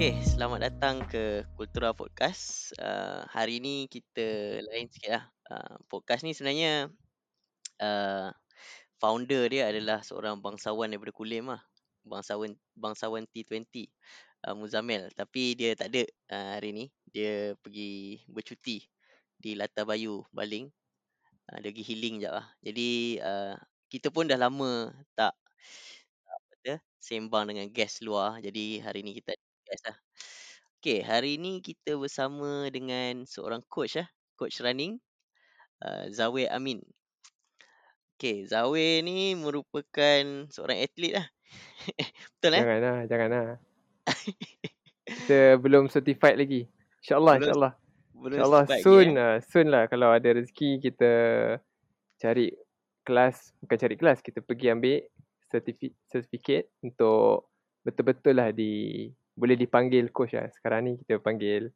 Okay, selamat datang ke Kultura Podcast. Uh, hari ni kita lain sikit lah. Uh, podcast ni sebenarnya uh, founder dia adalah seorang bangsawan daripada Kulim lah. Bangsawan bangsawan T20, uh, Muzamil. Tapi dia tak ada uh, hari ni. Dia pergi bercuti di Latar Bayu, Baling. Uh, dia pergi healing sekejap lah. Jadi uh, kita pun dah lama tak tu, sembang dengan guest luar. Jadi hari ni kita guest lah. Okay, hari ni kita bersama dengan seorang coach lah. Coach running. Uh, Zawir Amin. Okay, Zawir ni merupakan seorang atlet lah. Betul eh? Jangan lah, jangan lah. Kita belum certified lagi. InsyaAllah, Belum- insyaAllah. Belum InsyaAllah soon lagi, eh? lah. Soon lah kalau ada rezeki kita cari kelas. Bukan cari kelas, kita pergi ambil certificate untuk betul-betul lah di boleh dipanggil coach lah. Sekarang ni kita panggil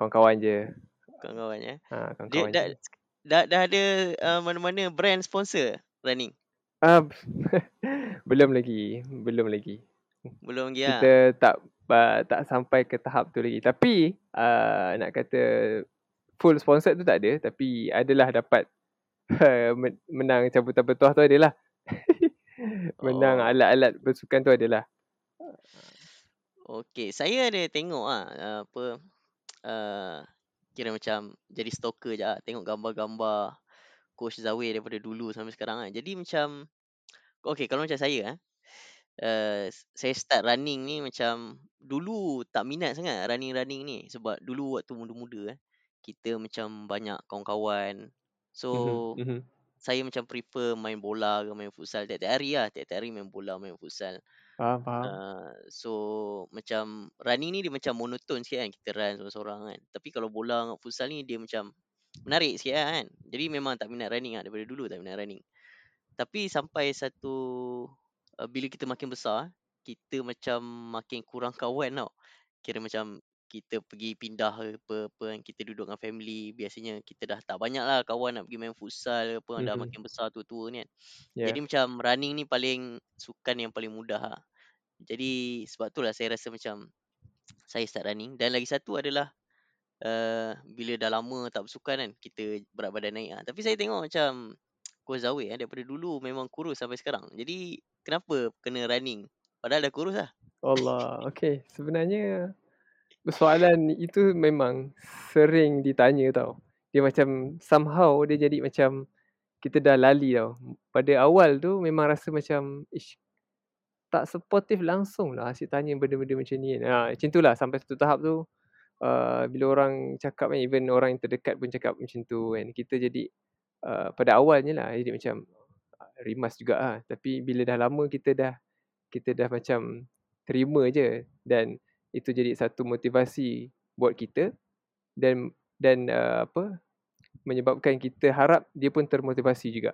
kawan-kawan je. Kawan-kawan eh. Ha, Dia kawan-kawan dah, je. dah, dah ada uh, mana-mana brand sponsor running? Ah, belum lagi, belum lagi. Belum lagi lah. kita tak uh, tak sampai ke tahap tu lagi. Tapi uh, nak kata full sponsored tu tak ada tapi adalah dapat uh, men- menang cabutan bertuah tu adalah. menang Oh. alat-alat bersukan tu adalah. Okay, saya ada tengok ah apa uh, kira macam jadi stalker je lah. Tengok gambar-gambar coach Zawir daripada dulu sampai sekarang kan. Jadi macam okay kalau macam saya ah uh, saya start running ni macam dulu tak minat sangat running-running ni sebab dulu waktu muda-muda eh kita macam banyak kawan-kawan. So Mhm, mhm. saya macam prefer main bola ke main futsal tiap-tiap hari lah. Tiap-tiap hari main bola, main futsal. Faham, faham. Uh, so macam running ni dia macam monoton sikit kan kita run seorang-seorang kan. Tapi kalau bola dengan futsal ni dia macam menarik sikit lah kan. Jadi memang tak minat running lah daripada dulu tak minat running. Tapi sampai satu uh, bila kita makin besar kita macam makin kurang kawan tau. Kira macam kita pergi pindah ke apa, apa kan kita duduk dengan family biasanya kita dah tak banyak lah kawan nak pergi main futsal apa dah Mhm. makin besar tua-tua ni kan. Ya. Jadi macam running ni paling sukan yang paling mudah lah. Jadi sebab tu lah saya rasa macam saya start running dan lagi satu adalah uh, bila dah lama tak bersukan kan kita berat badan naik lah. Tapi saya tengok macam Coach Zawir eh, daripada dulu memang kurus sampai sekarang. Jadi kenapa kena running? Padahal dah kurus lah. Allah. Okay. Sebenarnya persoalan itu memang sering ditanya tau. Dia macam somehow dia jadi macam kita dah lali tau. Pada awal tu memang rasa macam ish, tak supportive langsung lah asyik tanya benda-benda macam ni. Ha, macam tu lah sampai satu tahap tu uh, bila orang cakap kan even orang yang terdekat pun cakap macam tu kan. Kita jadi uh, pada awalnya lah jadi macam uh, rimas juga lah. Tapi bila dah lama kita dah kita dah macam terima je dan itu jadi satu motivasi buat kita dan dan uh, apa menyebabkan kita harap dia pun termotivasi juga.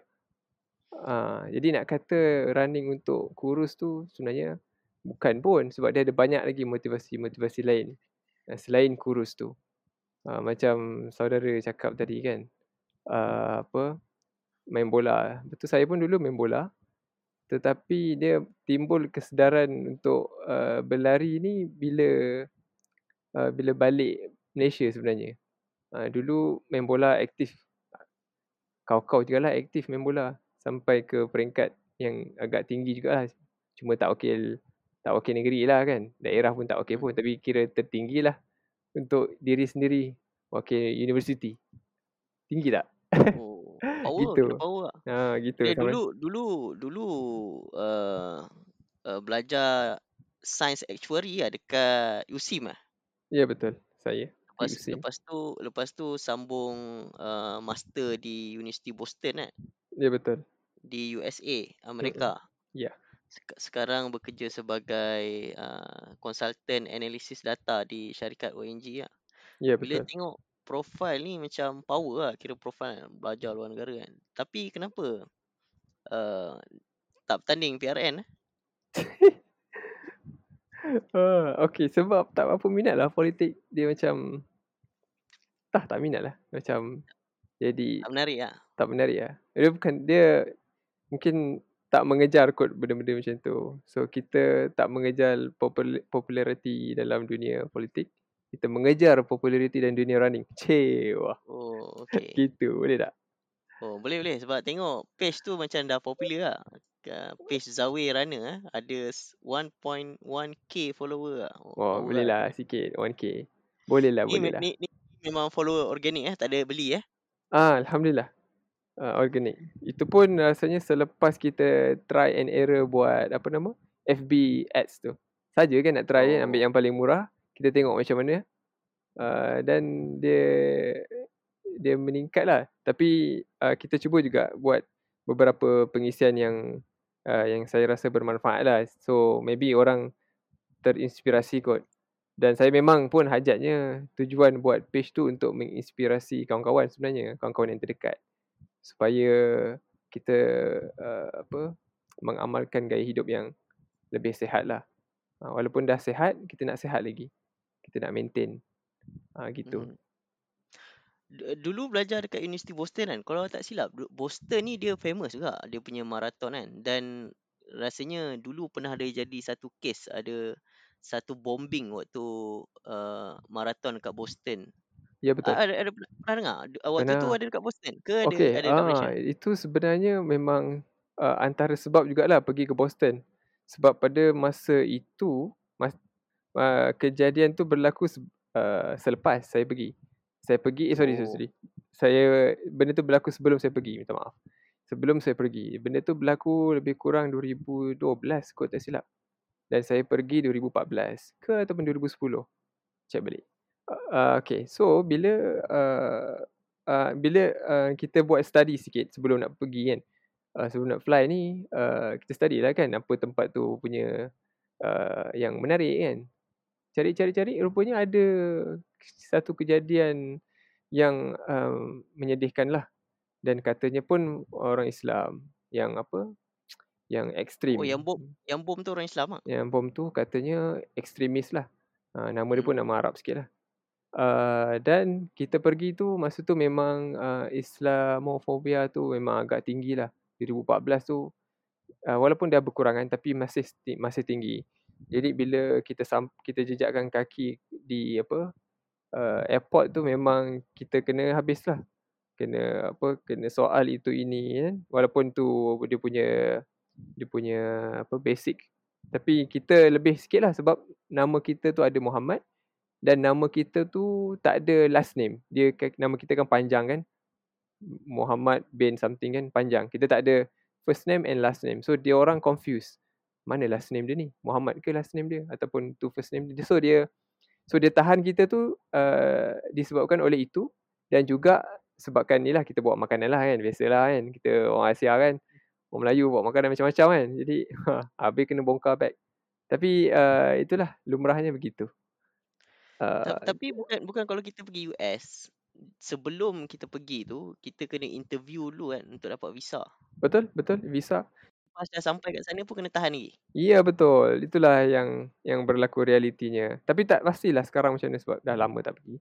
Uh, jadi nak kata running untuk kurus tu sebenarnya bukan pun sebab dia ada banyak lagi motivasi-motivasi lain uh, selain kurus tu. Uh, macam saudara cakap tadi kan uh, apa main bola. Betul saya pun dulu main bola tetapi dia timbul kesedaran untuk uh, berlari ni bila uh, bila balik Malaysia sebenarnya. Uh, dulu main bola aktif. Kau-kau juga lah aktif main bola sampai ke peringkat yang agak tinggi jugalah. Cuma tak wakil tak wakil negeri lah kan. Daerah pun tak wakil pun tapi kira tertinggi lah untuk diri sendiri wakil universiti. Tinggi tak? Oh, power Gitu. kena power lah. Ha gitu. Sampai- dulu dulu dulu uh, uh, belajar sains actuary lah dekat USIM lah. Ya betul. Saya. Lepas USIM. lepas tu lepas tu sambung uh, master di University Boston kan Ya betul. di USA Amerika. Ya. Sek- Sekarang bekerja sebagai uh, consultant analisis data di syarikat ONG lah. Ya Bila betul. tengok profil ni macam power lah kira profil belajar luar negara kan. Tapi kenapa uh, tak bertanding PRN eh? Ah, okay sebab tak apa minat lah politik dia macam tak tak minat lah macam jadi Tak menarik lah. tak menarik lah. Dia bukan dia mungkin tak mengejar kot benda-benda macam tu. So kita tak mengejar popul- populariti dalam dunia politik. Kita mengejar populariti dalam dunia running. Cik, wah. Oh, okey. Gitu, boleh tak? Oh, boleh boleh sebab tengok page tu macam dah popular lah. Page Zawe Runner eh ada s- 1.1k follower lah. Oh, power boleh lah sikit 1k. Boleh lah, Ni, boleh me- lah. ni, ni memang follower organik eh, tak ada beli eh. Ah, alhamdulillah. Uh, organic. Itu pun rasanya selepas kita try and error buat apa nama? FB ads tu. Saja kan nak try kan ambil Oh. yang paling murah, kita tengok macam mana. Uh, dan dia dia meningkat lah. Tapi uh, kita cuba juga buat beberapa pengisian yang uh, yang saya rasa bermanfaat lah. So maybe orang terinspirasi kot. Dan saya memang pun hajatnya tujuan buat page tu untuk menginspirasi kawan-kawan sebenarnya, kawan-kawan yang terdekat. Supaya kita uh, apa mengamalkan gaya hidup yang lebih sihat lah. Uh, walaupun dah sihat, kita nak sihat lagi. Kita nak maintain. Uh, gitu. Hmm. Dulu belajar dekat Universiti Boston kan. Kalau tak silap, Boston ni dia famous juga. Dia punya maraton kan. Dan rasanya dulu pernah ada jadi satu case. Ada satu bombing waktu uh, maraton dekat Boston. Ya betul. A- Ada, ada pernah, dengar? Uh, Waktu tu Pernah. ada dekat Boston ke ada Okey, ada dekat Malaysia? ah itu sebenarnya memang uh, antara sebab jugalah pergi ke Boston. Sebab pada masa itu uh, kejadian tu berlaku uh, selepas saya pergi. Saya pergi eh sorry sorry, Oh. sorry. Saya benda tu berlaku sebelum saya pergi, minta maaf. Sebelum saya pergi. Benda tu berlaku lebih kurang 2012 kot tak silap. Dan saya pergi 2014 ke ataupun 2010. Check balik. Uh, okay, so bila uh, uh, bila uh, kita buat study sikit sebelum nak pergi kan. Uh, sebelum nak fly ni, uh, kita study lah kan apa tempat tu punya uh, yang menarik kan. Cari-cari-cari rupanya ada satu kejadian yang um, menyedihkan lah. Dan katanya pun orang Islam yang apa, yang ekstrim. Oh, yang bom yang bom tu orang Islam ah. Yang bom tu katanya ekstremis lah. Uh, nama dia pun Hmm. nama Arab sikit lah. Uh, dan kita pergi tu masa tu memang uh, Islamofobia tu memang agak tinggi lah. 2014 tu uh, walaupun dah berkurangan tapi masih masih tinggi. Jadi bila kita kita jejakkan kaki di apa uh, airport tu memang kita kena habis lah. Kena apa kena soal itu ini kan. Walaupun tu dia punya dia punya apa basic tapi kita lebih sikit lah sebab nama kita tu ada Muhammad dan nama kita tu tak ada last name. Dia nama kita kan panjang kan. Muhammad bin something kan panjang. Kita tak ada first name and last name. So dia orang confused. Mana last name dia ni? Muhammad ke last name dia ataupun tu first name dia. So dia so dia tahan kita tu uh, disebabkan oleh itu dan juga sebabkan ni lah kita bawa makanan lah kan. Biasalah kan. Kita orang Asia kan. Orang Melayu bawa makanan macam-macam kan. Jadi habis kena bongkar bag. Tapi uh, itulah lumrahnya begitu. Uh, Tapi bukan bukan kalau kita pergi US sebelum kita pergi tu kita kena interview dulu kan untuk dapat visa. Betul, betul. Visa. Pas dah sampai kat sana pun kena tahan lagi. Ya betul. Itulah yang yang berlaku realitinya. Tapi tak pastilah sekarang macam mana sebab dah lama tak pergi.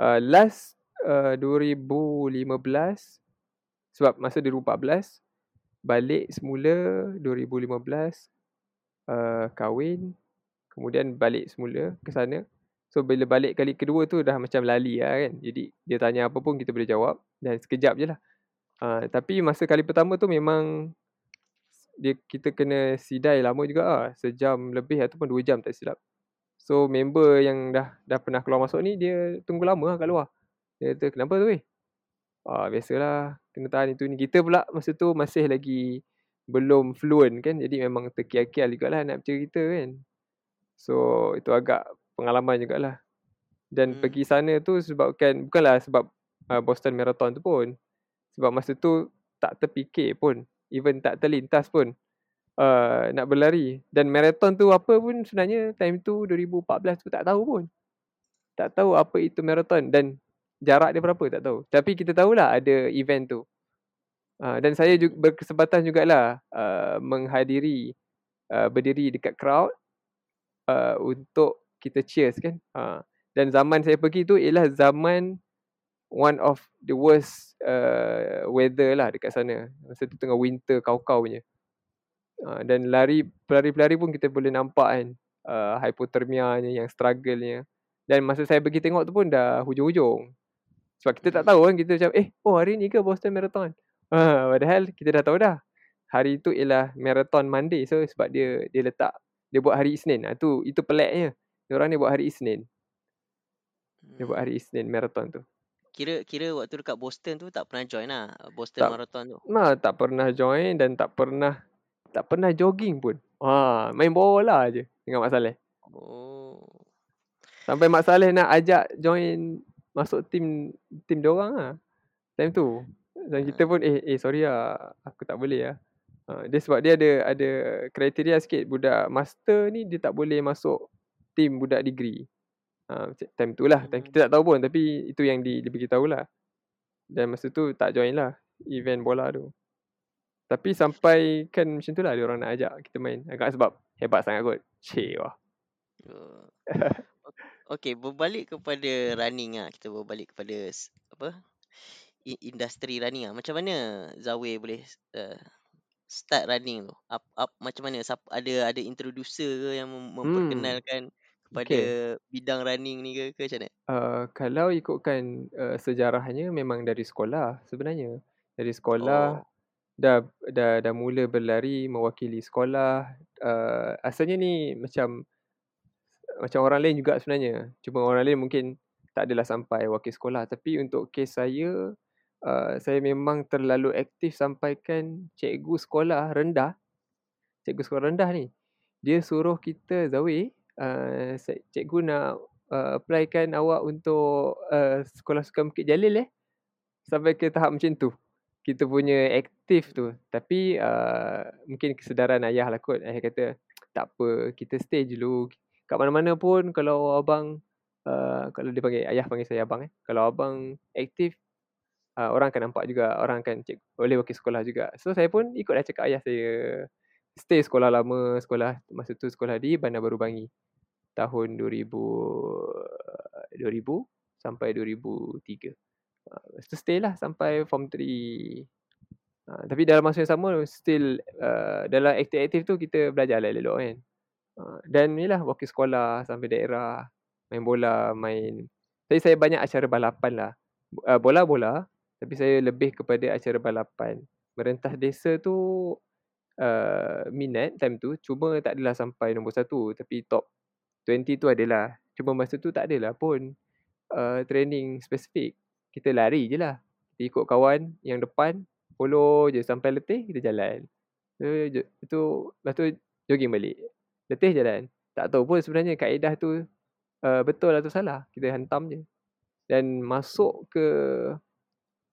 Uh, last uh, 2015 sebab masa 2014 balik semula 2015 uh, kahwin kemudian balik semula ke sana. So bila balik kali kedua tu dah macam lali lah kan. Jadi dia tanya apa pun kita boleh jawab dan sekejap je lah. Uh, tapi masa kali pertama tu memang dia kita kena sidai lama juga ah sejam lebih ataupun dua jam tak silap. So member yang dah dah pernah keluar masuk ni dia tunggu lama lah kat luar. Dia kata kenapa tu weh? Ah biasalah kena tahan itu ni. Kita pula masa tu masih lagi belum fluent kan jadi memang terkial-kial jugalah nak bercerita kan. So itu agak pengalaman jugalah. Dan Hmm. pergi sana tu sebabkan bukanlah sebab uh, Boston Marathon tu pun. Sebab masa tu tak terfikir pun. Even tak terlintas pun uh, nak berlari. Dan marathon tu apa pun sebenarnya time tu 2014 tu tak tahu pun. Tak tahu apa itu marathon dan jarak dia berapa tak tahu. Tapi kita tahulah ada event tu. Uh, dan saya juga berkesempatan jugalah uh, menghadiri uh, berdiri dekat crowd uh, untuk kita cheers kan. Uh, dan zaman saya pergi tu ialah zaman one of the worst uh, weather lah dekat sana. Masa tu tengah winter kau-kau punya. Uh, dan lari pelari-pelari pun kita boleh nampak kan uh, hypothermia-nya yang struggle-nya. Dan masa saya pergi tengok tu pun dah hujung-hujung. Sebab kita tak tahu kan kita macam eh oh hari ni ke Boston Marathon. Uh, padahal kita dah tahu dah. Hari tu ialah Marathon Monday so sebab dia dia letak dia buat hari Isnin. Ah tu itu peliknya. Orang ni buat hari Isnin. Dia buat hari Isnin marathon tu. Kira kira waktu dekat Boston tu tak pernah join lah Boston Tak. Marathon tu. Nah, tak pernah join dan tak pernah tak pernah jogging pun. Ha, main bola je dengan Mak Saleh. Oh. Sampai Mak Saleh nak ajak join masuk tim tim dia orang lah. Time tu. Dan kita pun eh eh sorry lah aku tak boleh lah. Ha, dia sebab dia ada ada kriteria sikit budak master ni dia tak boleh masuk tim budak degree. Ha, time tu lah. Time Hmm. kita tak tahu pun tapi itu yang di, dia beritahu lah. Dan masa tu tak join lah event bola tu. Tapi sampai kan macam tu lah dia orang nak ajak kita main. Agak sebab hebat sangat kot. Cik wah. Oh. Okey, berbalik kepada running ah. Kita berbalik kepada apa? Industri running ah. Macam mana Zawe boleh uh, start running tu? Up, up macam mana? Ada ada introducer ke yang mem- Hmm. Kepada Okay. bidang running ni ke ke macam mana? Uh, kalau ikutkan uh, sejarahnya memang dari sekolah sebenarnya. Dari sekolah Oh. dah dah dah mula berlari mewakili sekolah. Uh, asalnya ni macam macam orang lain juga sebenarnya. Cuma orang lain mungkin tak adalah sampai wakil sekolah. Tapi untuk kes saya, uh, saya memang terlalu aktif sampaikan cikgu sekolah rendah. Cikgu sekolah rendah ni. Dia suruh kita, Zawi, uh, cikgu nak uh, applykan awak untuk uh, sekolah sukan Bukit Jalil eh. Sampai ke tahap macam tu. Kita punya aktif tu. Tapi uh, mungkin kesedaran ayah lah kot. Ayah kata, tak apa, kita stay dulu. Kat mana-mana pun kalau abang, uh, kalau dia panggil, ayah panggil saya abang eh. Kalau abang aktif, uh, orang akan nampak juga. Orang akan cek, boleh wakil sekolah juga. So saya pun ikutlah cakap ayah saya. Stay sekolah lama, sekolah masa tu sekolah di Bandar Baru Bangi. Tahun 2000, 2000 sampai 2003. Uh, lepas tu stay lah sampai form 3. Uh, tapi dalam masa yang sama still uh, dalam aktif-aktif tu kita belajar lah elok kan. Uh, dan ni lah wakil sekolah sampai daerah main bola, main tapi saya banyak acara balapan lah. Uh, bola-bola tapi saya lebih kepada acara balapan. Merentas desa tu uh, minat time tu cuma tak adalah sampai nombor satu tapi top 20 tu adalah. Cuma masa tu tak adalah pun uh, training spesifik. Kita lari je lah. Kita ikut kawan yang depan follow je sampai letih kita jalan. So, itu lepas tu jogging balik. Letih jalan. Tak tahu pun sebenarnya kaedah tu uh, betul atau salah. Kita hantam je. Dan masuk ke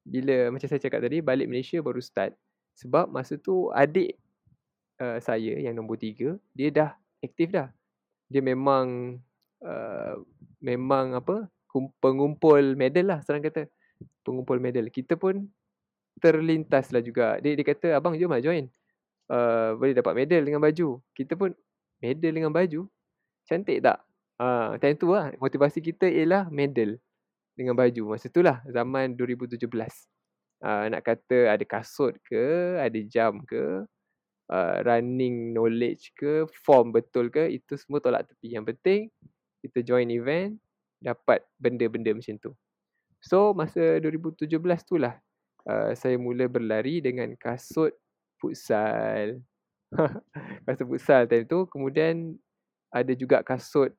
bila macam saya cakap tadi balik Malaysia baru start. Sebab masa tu adik uh, saya yang nombor tiga dia dah aktif dah. Dia memang uh, memang apa pengumpul medal lah senang kata. Pengumpul medal. Kita pun terlintas lah juga. Dia, dia kata abang jom lah join. Uh, boleh dapat medal dengan baju. Kita pun medal dengan baju. Cantik tak? Uh, time tu lah motivasi kita ialah medal dengan baju. Masa tu lah zaman 2017. Uh, nak kata ada kasut ke, ada jam ke, uh, running knowledge ke, form betul ke, itu semua tolak tepi. Yang penting kita join event, dapat benda-benda macam tu. So masa 2017 tu lah uh, saya mula berlari dengan kasut futsal. kasut futsal time tu. Kemudian ada juga kasut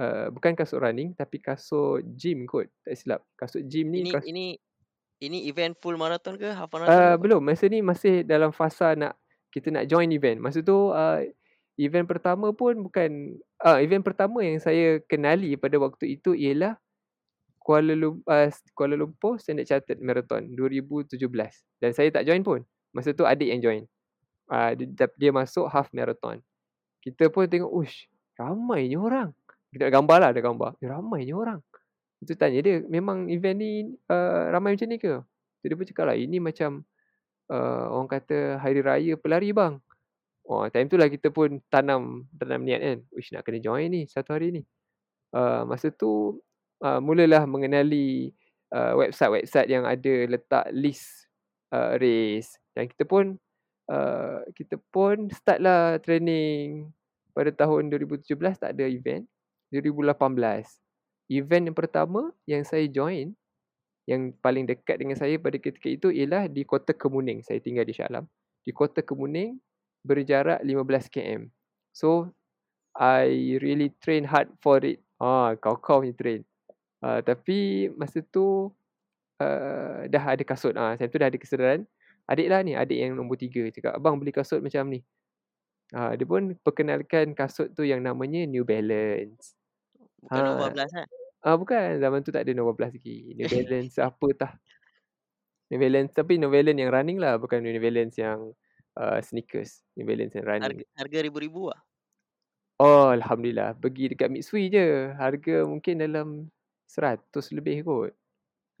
uh, bukan kasut running tapi kasut gym kot. Tak silap. Kasut gym ni Ini kas- ini ini event full marathon ke half uh, marathon? apa? belum. Masa ni masih dalam fasa nak kita nak join event. Masa tu uh, event pertama pun bukan uh, event pertama yang saya kenali pada waktu itu ialah Kuala Lumpur, uh, Kuala Lumpur Standard Chartered Marathon 2017 dan saya tak join pun. Masa tu adik yang join. Uh, dia, dia masuk half marathon. Kita pun tengok, ush, ramainya orang. Kita ada gambar lah, ada gambar. Eh, ramainya orang. Itu tanya dia, memang event ni uh, ramai macam ni ke? So, dia pun cakap lah, ini macam uh, orang kata hari raya pelari bang. Oh, time tu lah kita pun tanam tanam niat kan. Uish nak kena join ni satu hari ni. Uh, masa tu uh, mulalah mengenali uh, website-website yang ada letak list uh, race dan kita pun uh, kita pun start lah training pada tahun 2017 tak ada event. 2018 event yang pertama yang saya join yang paling dekat dengan saya pada ketika itu ialah di Kota Kemuning. Saya tinggal di Shah Alam. Di Kota Kemuning berjarak 15 km. So I really train hard for it. Ah, kau-kau ni train. Uh, tapi masa tu uh, dah ada kasut. Ah, saya tu dah ada kesedaran. Adik lah ni, adik yang nombor tiga. Cakap, abang beli kasut macam ni. Uh, dia pun perkenalkan kasut tu yang namanya New Balance. Bukan ha. Nova Plus kan? Ah bukan, zaman tu tak ada Nova Plus lagi. New Balance apa tah. New Balance tapi New Balance yang running lah bukan New Balance yang uh, sneakers. New Balance yang running. Harga, harga ribu-ribu lah. Oh alhamdulillah, pergi dekat Mitsui je. Harga mungkin dalam 100 lebih kot.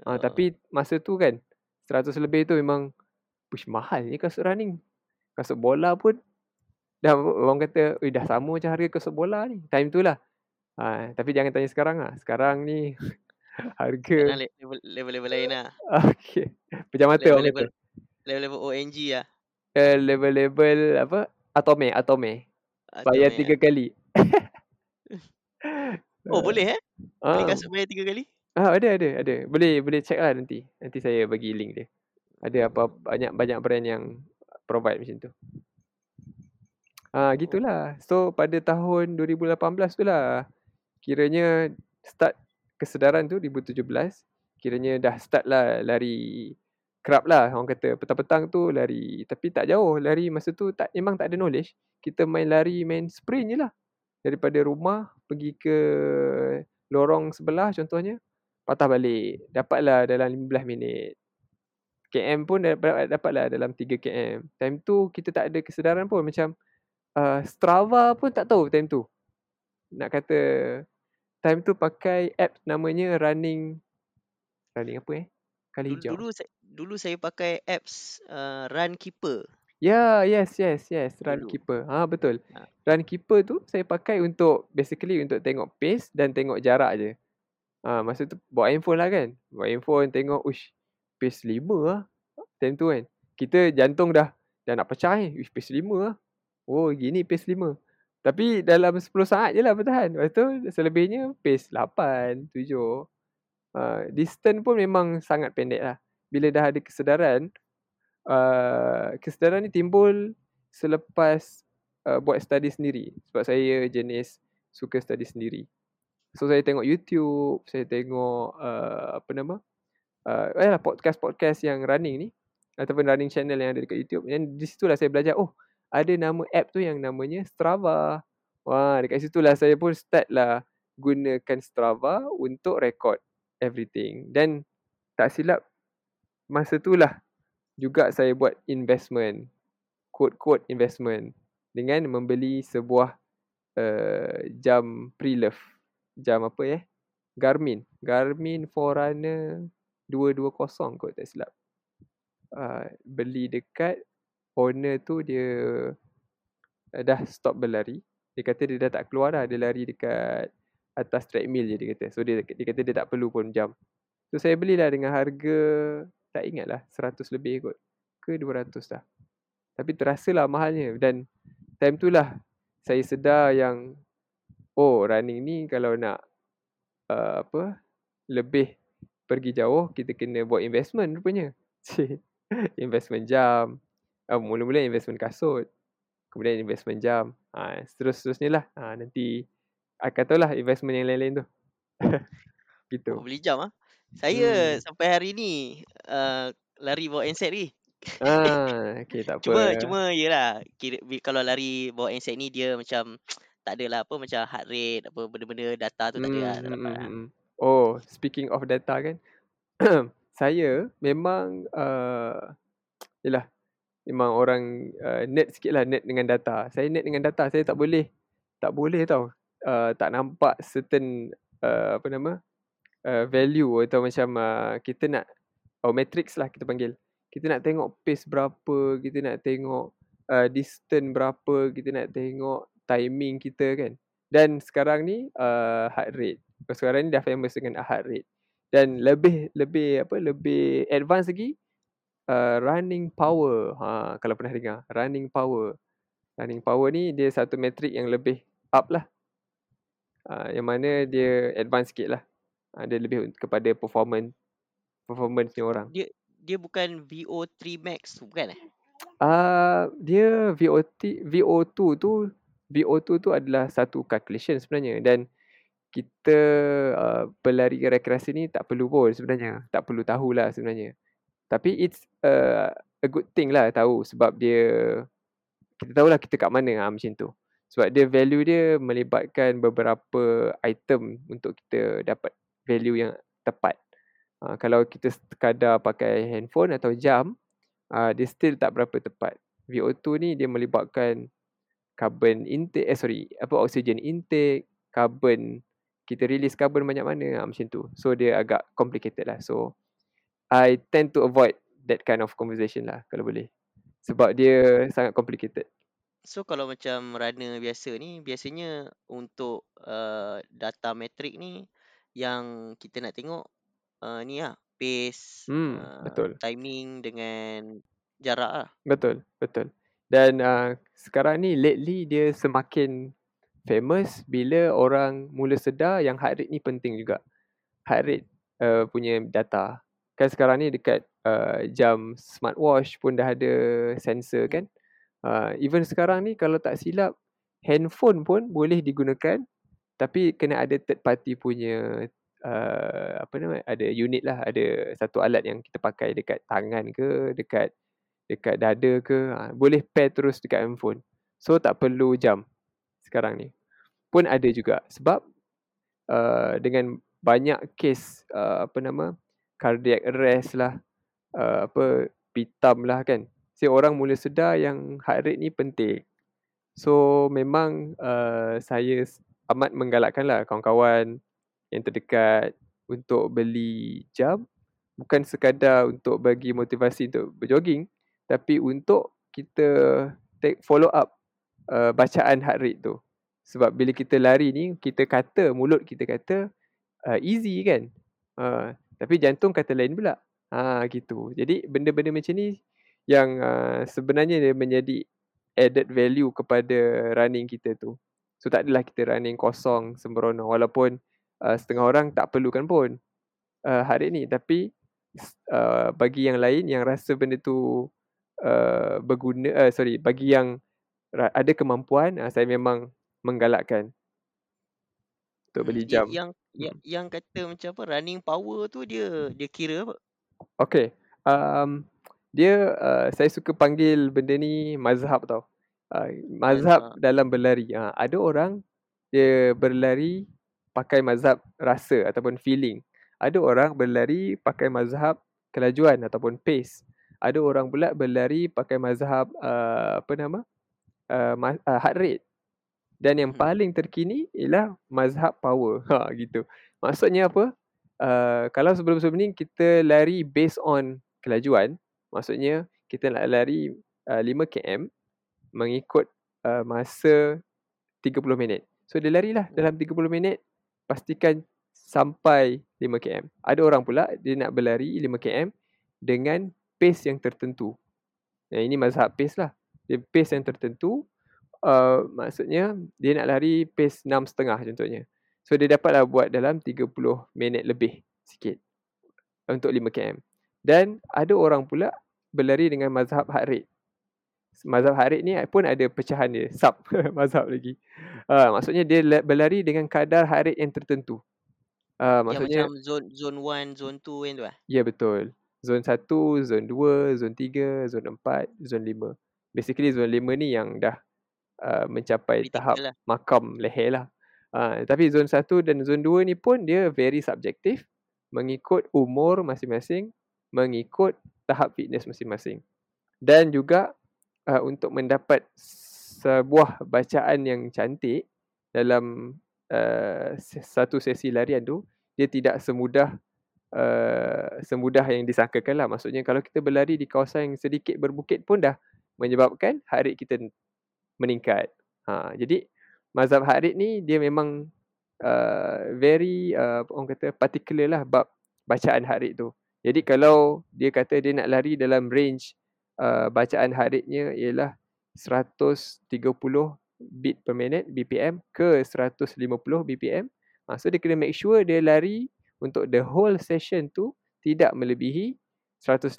Ah uh, tapi masa tu kan 100 lebih tu memang push mahal ni kasut running. Kasut bola pun dah orang kata, "Eh dah sama macam harga kasut bola ni." Time tu lah. Ha, tapi jangan tanya sekarang lah. Sekarang ni harga level, level level lain lah. Okey. Pejam mata level, level, level level ONG lah. Uh, level level apa? Atome, Atome. Atome bayar tiga ya. kali. oh boleh eh? Boleh ah. kasut bayar tiga kali? Ah ada ada ada. Boleh boleh check lah nanti. Nanti saya bagi link dia. Ada apa banyak banyak brand yang provide macam tu. Ah gitulah. So pada tahun 2018 tu lah kiranya start kesedaran tu 2017 kiranya dah start lah lari kerap lah orang kata. Petang-petang tu lari tapi tak jauh. Lari masa tu tak memang tak ada knowledge. Kita main lari main sprint je lah. Daripada rumah pergi ke lorong sebelah contohnya patah balik. Dapatlah dalam 15 minit. KM pun dapat dapatlah dalam 3 KM time tu kita tak ada kesedaran pun. Macam uh, Strava pun tak tahu time tu. Nak kata time tu pakai app namanya running running apa eh? Kali hijau. dulu saya dulu saya pakai apps uh, run keeper ya yeah, yes yes yes run dulu. keeper ha betul. Ha. run keeper tu saya pakai untuk basically untuk tengok pace dan tengok jarak je. Ha masa tu bawa handphone lah kan. Bawa handphone tengok ush pace 5 lah time tu kan. Kita jantung dah dah nak pecah eh. Ush pace 5 lah oh gini pace 5 tapi dalam 10 saat je lah bertahan. Lepas tu selebihnya pace 8, 7. Uh, distance pun memang sangat pendek lah. Bila dah ada kesedaran, uh, kesedaran ni timbul selepas uh, buat study sendiri. Sebab saya jenis suka study sendiri. So saya tengok YouTube, saya tengok uh, apa nama? Uh, eh lah podcast-podcast yang running ni. Ataupun running channel yang ada dekat YouTube. Dan di situlah saya belajar, oh ada nama app tu yang namanya Strava. Wah, dekat situ lah saya pun start lah gunakan Strava untuk record everything. Dan tak silap masa tu lah juga saya buat investment. Quote-quote investment. Dengan membeli sebuah uh, jam pre-love. Jam apa ya? Eh? Garmin. Garmin Forerunner 220 kot tak silap. Uh, beli dekat owner tu dia uh, dah stop berlari. Dia kata dia dah tak keluar dah. Dia lari dekat atas treadmill je dia kata. So dia, dia kata dia tak perlu pun jam. So saya belilah dengan harga tak ingat lah 100 lebih kot. Ke 200 dah. Tapi terasa lah mahalnya. Dan time tu lah saya sedar yang oh running ni kalau nak uh, apa lebih pergi jauh kita kena buat investment rupanya. investment jam, uh, mula-mula investment kasut kemudian investment jam. Ha, seterus-terusnya lah. Ha, nanti akan tahu lah investment yang lain-lain tu. Gitu. Oh, beli jam ah? Saya hmm. sampai hari ni uh, lari bawa handset ni. Ah okey tak apa. Cuma cuma yalah kira kalau lari bawa handset ni dia macam tak adalah apa macam heart rate apa benda-benda data tu hmm, tak ada lah, tak dapat lah. Hmm, hmm. oh speaking of data kan saya memang uh, yalah memang orang uh, net sikit lah net dengan data. Saya net dengan data, saya tak boleh, tak boleh tau. Uh, tak nampak certain uh, apa nama uh, value atau macam uh, kita nak oh matrix lah kita panggil. Kita nak tengok pace berapa, kita nak tengok uh, distance berapa, kita nak tengok timing kita kan. Dan sekarang ni uh, heart rate. Sekarang ni dah famous dengan heart rate. Dan lebih lebih apa lebih advance lagi uh, running power. Ha, kalau pernah dengar. Running power. Running power ni dia satu metrik yang lebih up lah. Uh, yang mana dia advance sikit lah. Uh, dia lebih kepada performance performance ni orang. Dia dia bukan VO3 Max bukan eh? Uh, dia VO2 VO2 tu VO2 tu adalah satu calculation sebenarnya dan kita uh, pelari rekreasi ni tak perlu pun sebenarnya. Tak perlu tahulah sebenarnya. Tapi it's uh, a good thing lah tahu sebab dia kita tahulah kita kat mana ha, macam tu. Sebab dia value dia melibatkan beberapa item untuk kita dapat value yang tepat. Uh, kalau kita sekadar pakai handphone atau jam, uh, dia still tak berapa tepat. VO2 ni dia melibatkan carbon intake, eh sorry, apa oxygen intake, carbon, kita release carbon banyak mana, ha, macam tu. So dia agak complicated lah. So I tend to avoid that kind of conversation lah kalau boleh. Sebab dia sangat complicated. So kalau macam runner biasa ni, biasanya untuk uh, data metrik ni yang kita nak tengok uh, ni lah, pace, Hmm, uh, betul. timing dengan jarak lah. Betul, betul. Dan uh, sekarang ni lately dia semakin famous bila orang mula sedar yang heart rate ni penting juga. Heart rate uh, punya data. Kan sekarang ni dekat uh, jam smartwatch pun dah ada sensor kan. Uh, even sekarang ni kalau tak silap handphone pun boleh digunakan tapi kena ada third party punya uh, apa nama ada unit lah ada satu alat yang kita pakai dekat tangan ke dekat dekat dada ke uh, boleh pair terus dekat handphone. So tak perlu jam sekarang ni. Pun ada juga sebab uh, dengan banyak case uh, apa nama cardiac arrest lah, uh, apa pitam lah kan. Si orang mula sedar yang heart rate ni penting. So memang uh, saya amat menggalakkan lah kawan-kawan yang terdekat untuk beli jam. Bukan sekadar untuk bagi motivasi untuk berjogging. Tapi untuk kita take follow up uh, bacaan heart rate tu. Sebab bila kita lari ni, kita kata, mulut kita kata uh, easy kan. Uh, tapi jantung kata lain pula. Ha gitu. Jadi benda-benda macam ni yang uh, sebenarnya dia menjadi added value kepada running kita tu. So tak adalah kita running kosong sembrono walaupun uh, setengah orang tak perlukan pun uh, hari ni tapi uh, bagi yang lain yang rasa benda tu uh, berguna uh, sorry bagi yang ada kemampuan uh, saya memang menggalakkan untuk beli jam. Yang yang, hmm. yang kata macam apa running power tu dia dia kira apa? Okay. Um, dia uh, saya suka panggil benda ni mazhab tau. Uh, mazhab mazhab dalam berlari. Uh, ada orang dia berlari pakai mazhab rasa ataupun feeling. Ada orang berlari pakai mazhab kelajuan ataupun pace. Ada orang pula berlari pakai mazhab uh, apa nama? Uh, uh, heart rate. Dan yang hmm. paling terkini ialah mazhab power. Ha gitu. Maksudnya apa? Uh, kalau sebelum-sebelum ni kita lari based on kelajuan, maksudnya kita nak lari uh, 5 km mengikut uh, masa 30 minit. So dia larilah dalam 30 minit pastikan sampai 5 km. Ada orang pula dia nak berlari 5 km dengan pace yang tertentu. Yang ini mazhab pace lah. Dia pace yang tertentu uh, maksudnya dia nak lari pace 6.5 contohnya. So dia dapatlah buat dalam 30 minit lebih sikit untuk 5 km. Dan ada orang pula berlari dengan mazhab heart rate. Mazhab heart rate ni pun ada pecahan dia, sub mazhab lagi. Uh, maksudnya dia berlari dengan kadar heart rate yang tertentu. Uh, maksudnya yang macam zone zone 1, zone 2 kan tu ah. Ya betul. Zone 1, zone 2, zone 3, zone 4, zone 5. Basically zone 5 ni yang dah uh, mencapai Critical tahap lah. makam leher lah. Uh, tapi zone 1 dan zone 2 ni pun dia very subjektif mengikut umur masing-masing, mengikut tahap fitness masing-masing. Dan juga uh, untuk mendapat sebuah bacaan yang cantik dalam uh, satu sesi larian tu, dia tidak semudah uh, semudah yang disangkakan lah. Maksudnya kalau kita berlari di kawasan yang sedikit berbukit pun dah menyebabkan heart rate kita meningkat. Ha, jadi mazhab Harid ni dia memang uh, very uh, orang kata particular lah bab bacaan Harid tu. Jadi kalau dia kata dia nak lari dalam range uh, bacaan heart rate-nya ialah 130 beat per minute BPM ke 150 BPM. Ha, so dia kena make sure dia lari untuk the whole session tu tidak melebihi 150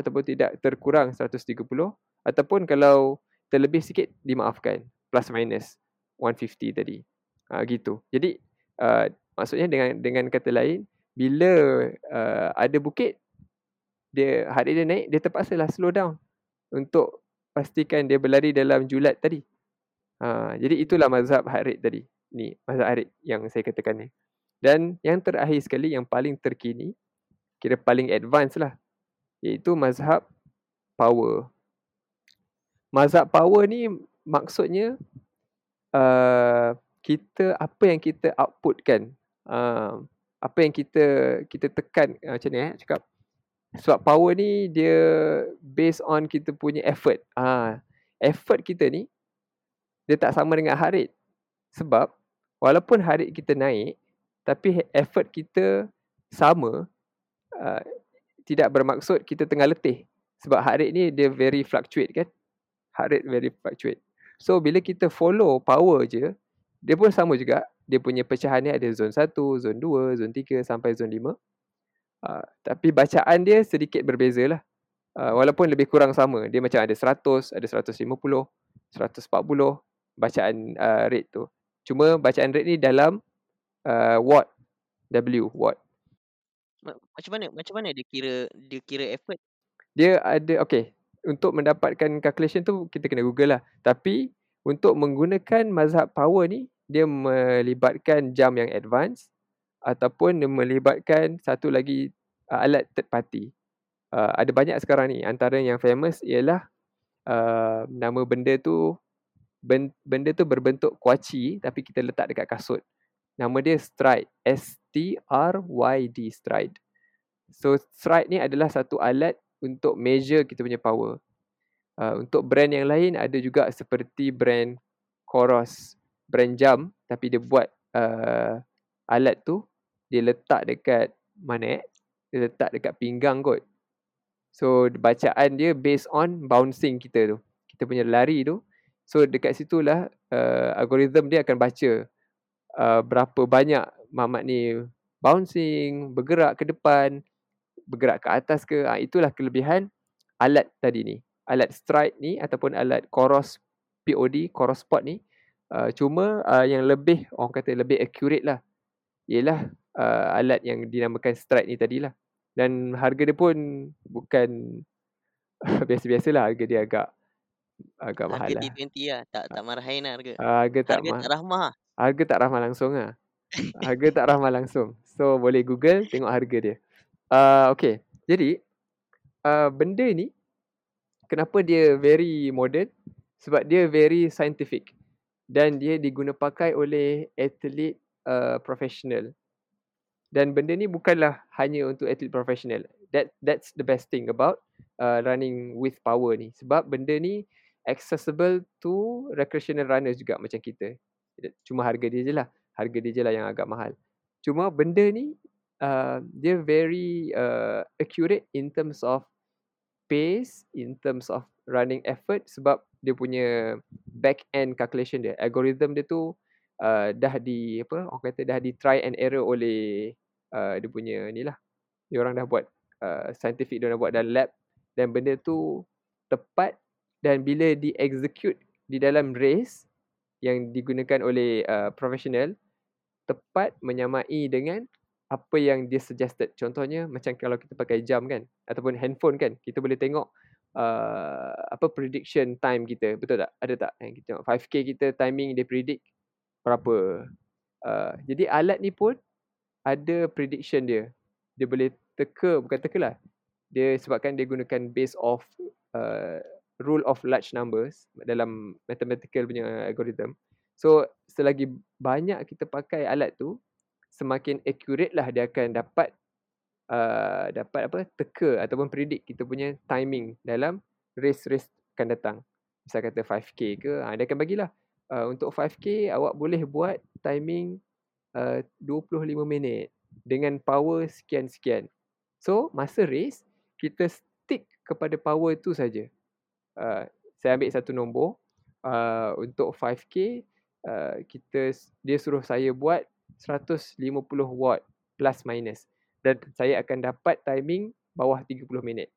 ataupun tidak terkurang 130 ataupun kalau terlebih sikit dimaafkan plus minus 150 tadi. Ha, gitu. Jadi uh, maksudnya dengan dengan kata lain bila uh, ada bukit dia rate dia naik dia terpaksa lah slow down untuk pastikan dia berlari dalam julat tadi. Ha, jadi itulah mazhab rate tadi. Ni mazhab rate yang saya katakan ni. Dan yang terakhir sekali yang paling terkini kira paling advance lah iaitu mazhab power. Mazhab power ni maksudnya uh, kita apa yang kita outputkan uh, apa yang kita kita tekan uh, macam ni eh cakap sebab power ni dia based on kita punya effort. Uh, effort kita ni dia tak sama dengan rate. Sebab walaupun rate kita naik tapi effort kita sama uh, tidak bermaksud kita tengah letih. Sebab rate ni dia very fluctuate kan. Heart rate very fluctuate. So bila kita follow power je, dia pun sama juga. Dia punya pecahan ni ada zone 1, zone 2, zone 3 sampai zone 5. Uh, tapi bacaan dia sedikit berbeza lah. Uh, walaupun lebih kurang sama. Dia macam ada 100, ada 150, 140 bacaan uh, rate tu. Cuma bacaan rate ni dalam uh, watt. W, watt. Macam mana macam mana dia kira dia kira effort? Dia ada okay. Untuk mendapatkan calculation tu kita kena google lah. Tapi untuk menggunakan mazhab power ni dia melibatkan jam yang advance ataupun dia melibatkan satu lagi uh, alat third party. Uh, ada banyak sekarang ni. Antara yang famous ialah uh, nama benda tu benda tu berbentuk kuaci tapi kita letak dekat kasut. Nama dia stride. S-T-R-Y-D, stride. So, stride ni adalah satu alat untuk measure kita punya power. Uh, untuk brand yang lain ada juga seperti brand Coros, brand jam tapi dia buat uh, alat tu dia letak dekat mana eh? Dia letak dekat pinggang kot. So bacaan dia based on bouncing kita tu. Kita punya lari tu. So dekat situlah uh, algoritma dia akan baca uh, berapa banyak mamat ni bouncing, bergerak ke depan, bergerak ke atas ke. Uh, itulah kelebihan alat tadi ni. Alat stride ni ataupun alat chorus POD, chorus spot ni. Uh, cuma uh, yang lebih, orang kata lebih accurate lah. Ialah uh, alat yang dinamakan stride ni tadilah. Dan harga dia pun bukan biasa-biasa lah. Harga dia agak agak mahal harga lah. Harga T20 lah. Tak, tak marahin lah harga. Uh, harga tak, harga ma- tak rahmah lah. Harga tak ramah langsung lah. harga tak ramah langsung. So boleh google tengok harga dia. Uh, okay. Jadi uh, benda ni kenapa dia very modern? Sebab dia very scientific. Dan dia diguna pakai oleh atlet uh, professional. Dan benda ni bukanlah hanya untuk atlet professional. That that's the best thing about uh, running with power ni. Sebab benda ni accessible to recreational runners juga macam kita. Cuma harga dia je lah. Harga dia je lah yang agak mahal. Cuma benda ni uh, dia very uh, accurate in terms of pace, in terms of running effort sebab dia punya back end calculation dia. Algorithm dia tu uh, dah di apa orang kata dah di try and error oleh uh, dia punya ni lah. Dia orang dah buat uh, scientific dia dah buat dalam lab dan benda tu tepat dan bila di execute di dalam race yang digunakan oleh uh, profesional tepat menyamai dengan apa yang dia suggested. Contohnya macam kalau kita pakai jam kan ataupun handphone kan, kita boleh tengok uh, apa prediction time kita. Betul tak? Ada tak? Yang kita tengok 5k kita timing dia predict berapa. Uh, jadi alat ni pun ada prediction dia. Dia boleh teka, bukan teka lah. Dia sebabkan dia gunakan base of uh, rule of large numbers dalam mathematical punya algorithm. So selagi banyak kita pakai alat tu, semakin accurate lah dia akan dapat uh, dapat apa teka ataupun predict kita punya timing dalam race-race akan datang. Misal kata 5k ke, ha, dia akan bagilah. Uh, untuk 5k awak boleh buat timing uh, 25 minit dengan power sekian-sekian. So masa race kita stick kepada power tu saja. Uh, saya ambil satu nombor uh, untuk 5k uh, kita dia suruh saya buat 150 watt plus minus dan saya akan dapat timing bawah 30 minit.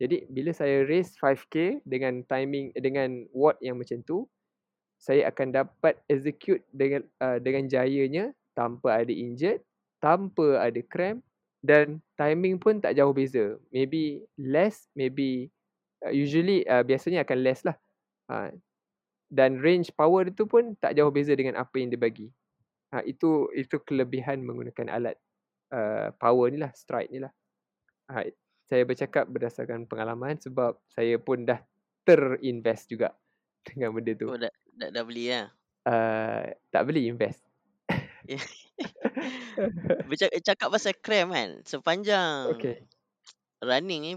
Jadi bila saya race 5k dengan timing dengan watt yang macam tu saya akan dapat execute dengan uh, dengan jayanya tanpa ada injured, tanpa ada cramp dan timing pun tak jauh beza. Maybe less, maybe uh, usually uh, biasanya akan less lah. Uh, dan range power itu pun tak jauh beza dengan apa yang dia bagi. Ha, itu itu kelebihan menggunakan alat uh, power ni lah, stride ni lah. Ha, saya bercakap berdasarkan pengalaman sebab saya pun dah terinvest juga dengan benda tu. Oh, dah, dah, dah beli lah? Uh, tak beli, invest. Bercakap pasal cramp kan, sepanjang okay. running ni,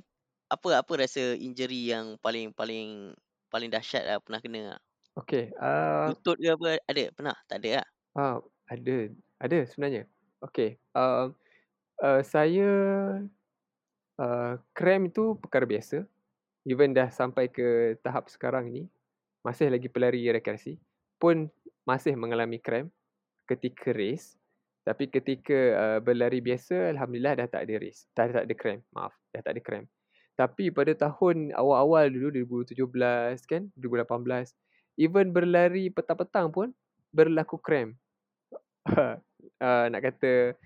apa apa rasa injury yang paling paling paling dahsyat lah pernah kena lah? Okay. Uh, Lutut ke apa? Ada? Pernah? Tak ada lah? Uh, ada. Ada sebenarnya. Okay. Uh, uh, saya uh, cramp itu perkara biasa. Even dah sampai ke tahap sekarang ni, masih lagi pelari rekreasi, pun masih mengalami cramp ketika race. Tapi ketika uh, berlari biasa, Alhamdulillah dah tak ada race. Dah tak ada cramp. Maaf, dah tak ada cramp. Tapi pada tahun awal-awal dulu, 2017 kan, 2018, even berlari petang-petang pun berlaku cramp. Uh, nak kata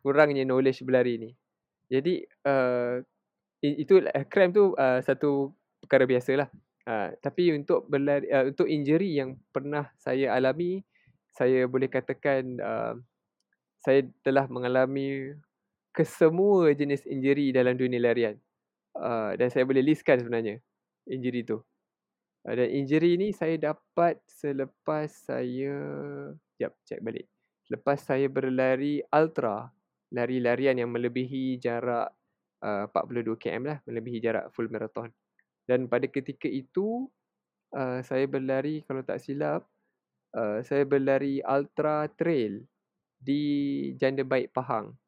kurangnya knowledge berlari ni. Jadi uh, itu uh, cramp tu uh, satu perkara biasalah. Uh, tapi untuk berlari uh, untuk injury yang pernah saya alami, saya boleh katakan uh, saya telah mengalami kesemua jenis injury dalam dunia larian. Uh, dan saya boleh listkan sebenarnya injury tu. Uh, dan injury ni saya dapat selepas saya Sekejap, check balik. Lepas saya berlari ultra, lari-larian yang melebihi jarak uh, 42 km lah, melebihi jarak full marathon. Dan pada ketika itu, uh, saya berlari kalau tak silap, uh, saya berlari ultra trail di Janda Baik Pahang.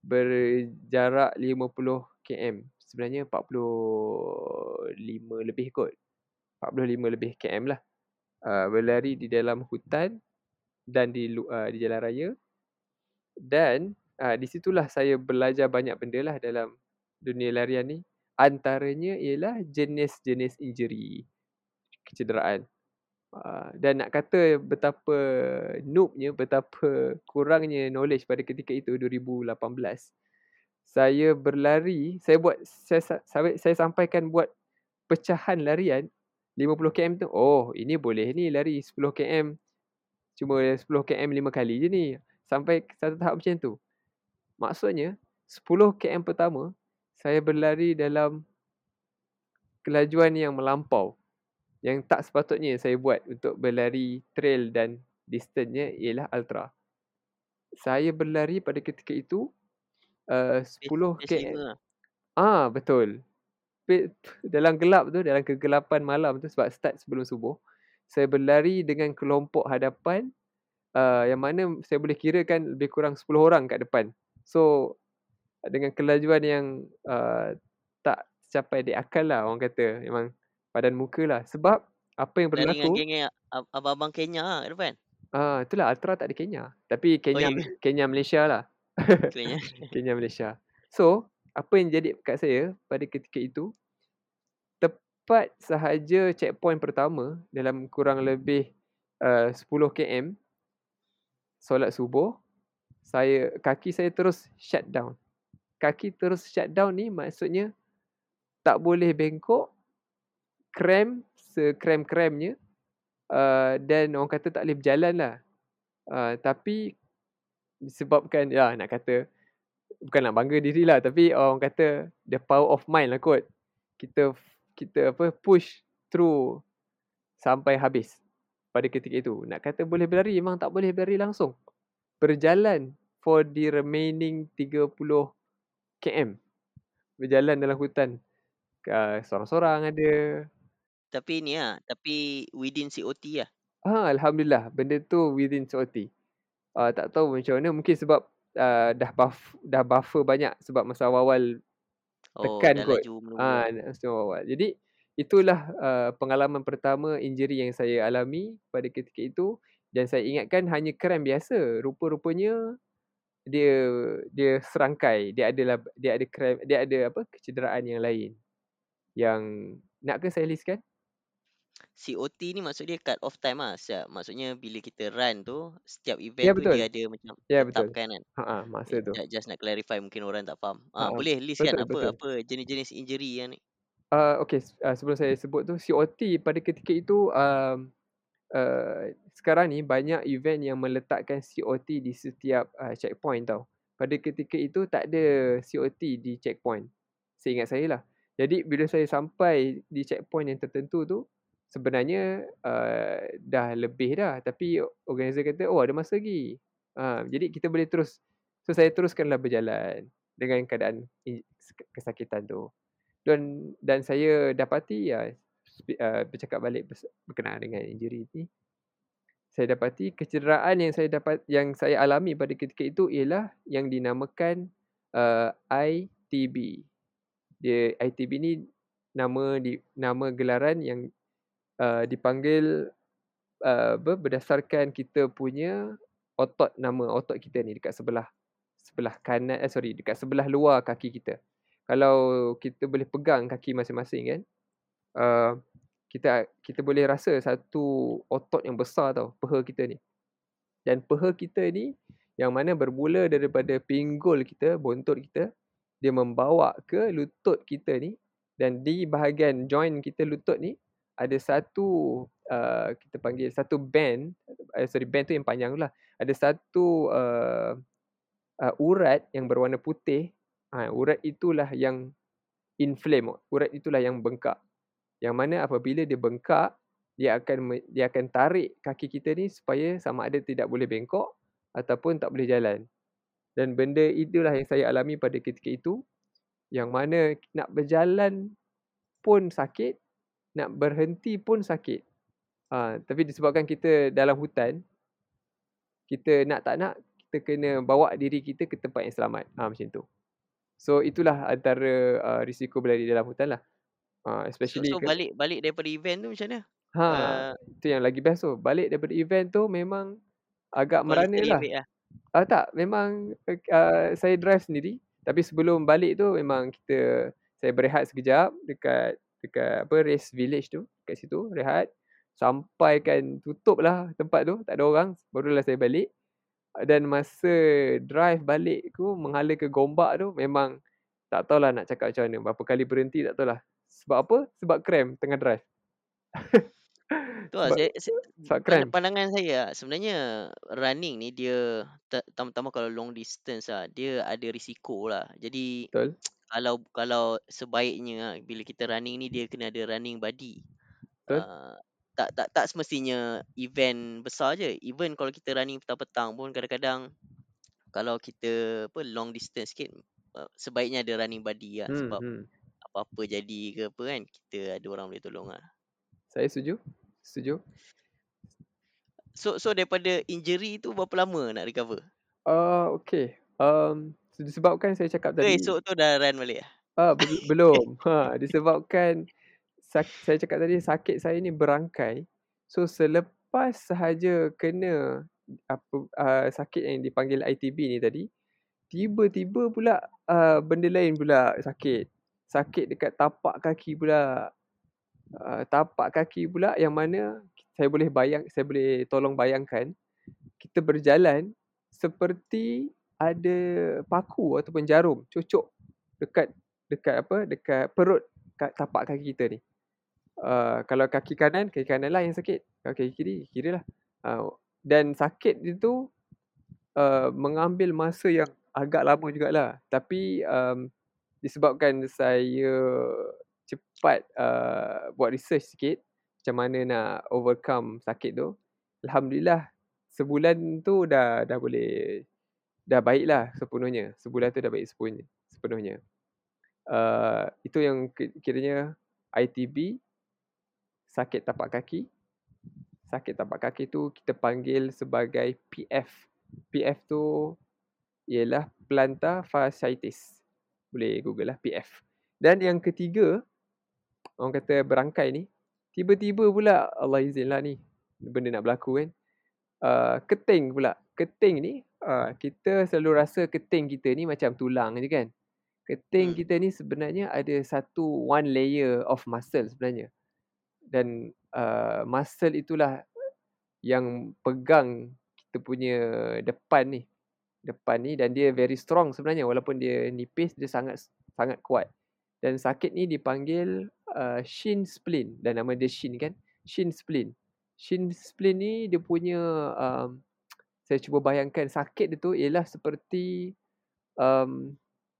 Berjarak 50 km. Sebenarnya 45 lebih kot. 45 lebih km lah. Uh, berlari di dalam hutan dan di uh, di jalan raya. Dan uh, di situlah saya belajar banyak benda lah dalam dunia larian ni. Antaranya ialah jenis-jenis injury, kecederaan. Uh, dan nak kata betapa noobnya, betapa kurangnya knowledge pada ketika itu 2018. Saya berlari, saya buat saya, saya, saya sampaikan buat pecahan larian 50 km tu oh ini boleh ni lari 10 km cuma 10 km 5 kali je ni. Sampai satu tahap macam tu. Maksudnya 10 km pertama saya berlari dalam kelajuan yang melampau. Yang tak sepatutnya saya buat untuk berlari trail dan distance-nya ialah ultra. Saya berlari pada ketika itu uh, 10 km ah betul dalam gelap tu, dalam kegelapan malam tu sebab start sebelum subuh, saya berlari dengan kelompok hadapan uh, yang mana saya boleh kira kan lebih kurang 10 orang kat depan. So dengan kelajuan yang uh, tak capai di akal lah orang kata memang padan muka lah. Sebab apa yang berlaku. Dari dengan geng abang-abang Kenya lah kat depan. Ah, uh, itulah Ultra tak ada Kenya. Tapi Kenya oh, yeah. Kenya Malaysia lah. Kenya. Kenya Malaysia. So, apa yang jadi kat saya pada ketika itu tepat sahaja checkpoint pertama dalam kurang lebih uh, 10 km solat subuh saya kaki saya terus shut down. Kaki terus shut down ni maksudnya tak boleh bengkok krem sekrem-kremnya uh, dan orang kata tak boleh berjalan lah uh, tapi disebabkan ya nak kata bukan nak bangga diri lah tapi orang kata the power of mind lah kot. Kita kita apa push through sampai habis pada ketika itu. Nak kata boleh berlari memang tak boleh berlari langsung. Berjalan for the remaining 30 km berjalan dalam hutan. Uh, sorang-sorang ada. Tapi ni ah tapi within COT lah ha alhamdulillah benda tu within COT uh, tak tahu macam mana. Mungkin sebab uh, dah buff dah buffer banyak sebab masa awal-awal Oh, tekan dah kot. Ah, masa awal. Jadi itulah uh, pengalaman pertama injury yang saya alami pada ketika itu dan saya ingatkan hanya krem biasa. Rupa-rupanya dia dia serangkai, dia adalah dia ada krem, dia ada apa kecederaan yang lain. Yang nak ke saya listkan? COT ni maksud dia cut off time lah. Siap. Maksudnya bila kita run tu, setiap event Ya tu betul. dia ada macam Ya betul. tetapkan kan. Ha ah, masa Eh, tu. ju- Just nak clarify mungkin orang tak faham. Ha Ah, ah. boleh list kan Betul apa betul. apa jenis-jenis injury yang ni. Uh, okay, uh, sebelum saya sebut tu COT pada ketika itu um, uh, sekarang ni banyak event yang meletakkan COT di setiap uh, checkpoint tau. Pada ketika itu tak ada COT di checkpoint. Seingat saya lah. Jadi bila saya sampai di checkpoint yang tertentu tu sebenarnya uh, dah lebih dah tapi organizer kata oh ada masa lagi. Uh, jadi kita boleh terus so saya teruskanlah berjalan dengan keadaan kesakitan tu dan dan saya dapati ya uh, bercakap balik berkenaan dengan injury ni saya dapati kecederaan yang saya dapat yang saya alami pada ketika itu ialah yang dinamakan uh, ITB. Dia ITB ni nama di nama gelaran yang uh, dipanggil uh, berdasarkan kita punya otot nama otot kita ni dekat sebelah sebelah kanan eh sorry dekat sebelah luar kaki kita. Kalau kita boleh pegang kaki masing-masing kan uh, kita kita boleh rasa satu otot yang besar tau peha kita ni. Dan peha kita ni yang mana bermula daripada pinggul kita bontot kita dia membawa ke lutut kita ni dan di bahagian joint kita lutut ni ada satu uh, kita panggil satu band uh, sorry band tu yang panjang lah ada satu uh, uh, urat yang berwarna putih Ha, urat itulah yang inflame. Urat itulah yang bengkak. Yang mana apabila dia bengkak, dia akan dia akan tarik kaki kita ni supaya sama ada tidak boleh bengkok ataupun tak boleh jalan. Dan benda itulah yang saya alami pada ketika itu. Yang mana nak berjalan pun sakit, nak berhenti pun sakit. Ha, tapi disebabkan kita dalam hutan, kita nak tak nak, kita kena bawa diri kita ke tempat yang selamat. Ha, macam tu. So itulah antara uh, risiko berlari dalam hutan lah. Uh, So, especially so ke, balik balik daripada event tu macam mana? ha, Uh, itu yang lagi best tu. Balik daripada event tu memang agak merana lah. lah. Ah tak, memang uh, saya drive sendiri. Tapi sebelum balik tu memang kita saya berehat sekejap dekat dekat apa race village tu, kat situ rehat. Sampai kan tutup lah tempat tu, tak ada orang, barulah saya balik. Dan masa drive balik tu menghala ke Gombak tu memang tak tahulah nak cakap macam mana. Berapa kali berhenti tak tahulah. Sebab apa? Sebab cramp tengah drive. Tu lah sebab saya, saya sebab pandang, cramp. pandangan saya lah, sebenarnya running ni dia ter- terutama kalau long distance lah dia ada risiko lah. Jadi Betul? Kalau kalau sebaiknya bila kita running ni dia kena ada running buddy. Betul? Uh, tak tak tak semestinya event besar je. Even kalau kita running petang-petang pun kadang-kadang kalau kita apa long distance sikit uh, sebaiknya ada running buddy lah Hmm, sebab hmm. apa-apa jadi ke apa kan kita ada orang boleh tolong lah. Saya setuju. Setuju. So so daripada injury tu berapa lama nak recover? Ah, okay. Um, disebabkan saya cakap tadi, esok tu dah run balik lah? ah bel- belum. Ha, disebabkan sak- saya cakap tadi sakit saya ni berangkai. So selepas sahaja kena apa uh, sakit yang dipanggil ITB ni tadi, tiba-tiba pula uh, benda lain pula sakit. Sakit dekat tapak kaki pula. Uh, tapak kaki pula yang mana saya boleh bayang saya boleh tolong bayangkan kita berjalan seperti ada paku ataupun jarum cucuk dekat dekat apa dekat perut kat tapak kaki kita ni. Uh, kalau kaki kanan, kaki kanan lah yang sakit. Kalau kaki kiri, kiri lah. Uh, dan sakit itu uh, mengambil masa yang agak lama jugalah. Tapi um, disebabkan saya cepat uh, buat research sikit macam mana nak overcome sakit tu. Alhamdulillah sebulan tu dah dah boleh dah baik lah sepenuhnya. Sebulan tu dah baik sepenuhnya. sepenuhnya. Uh, itu yang kiranya ITB sakit tapak kaki. Sakit tapak kaki tu kita panggil sebagai PF. PF tu ialah plantar fasciitis. Boleh google lah PF. Dan yang ketiga, orang kata berangkai ni, tiba-tiba pula Allah izinlah ni benda nak berlaku kan. Uh, keting pula. Keting ni, uh, kita selalu rasa keting kita ni macam tulang je kan. Keting Hmm. kita ni sebenarnya ada satu one layer of muscle sebenarnya. Dan uh, muscle itulah yang pegang kita punya depan ni. Depan ni dan dia very strong sebenarnya walaupun dia nipis dia sangat sangat kuat. Dan sakit ni dipanggil uh, shin splint dan nama dia shin kan. Shin splint. Shin splint ni dia punya um, saya cuba bayangkan sakit dia tu ialah seperti um,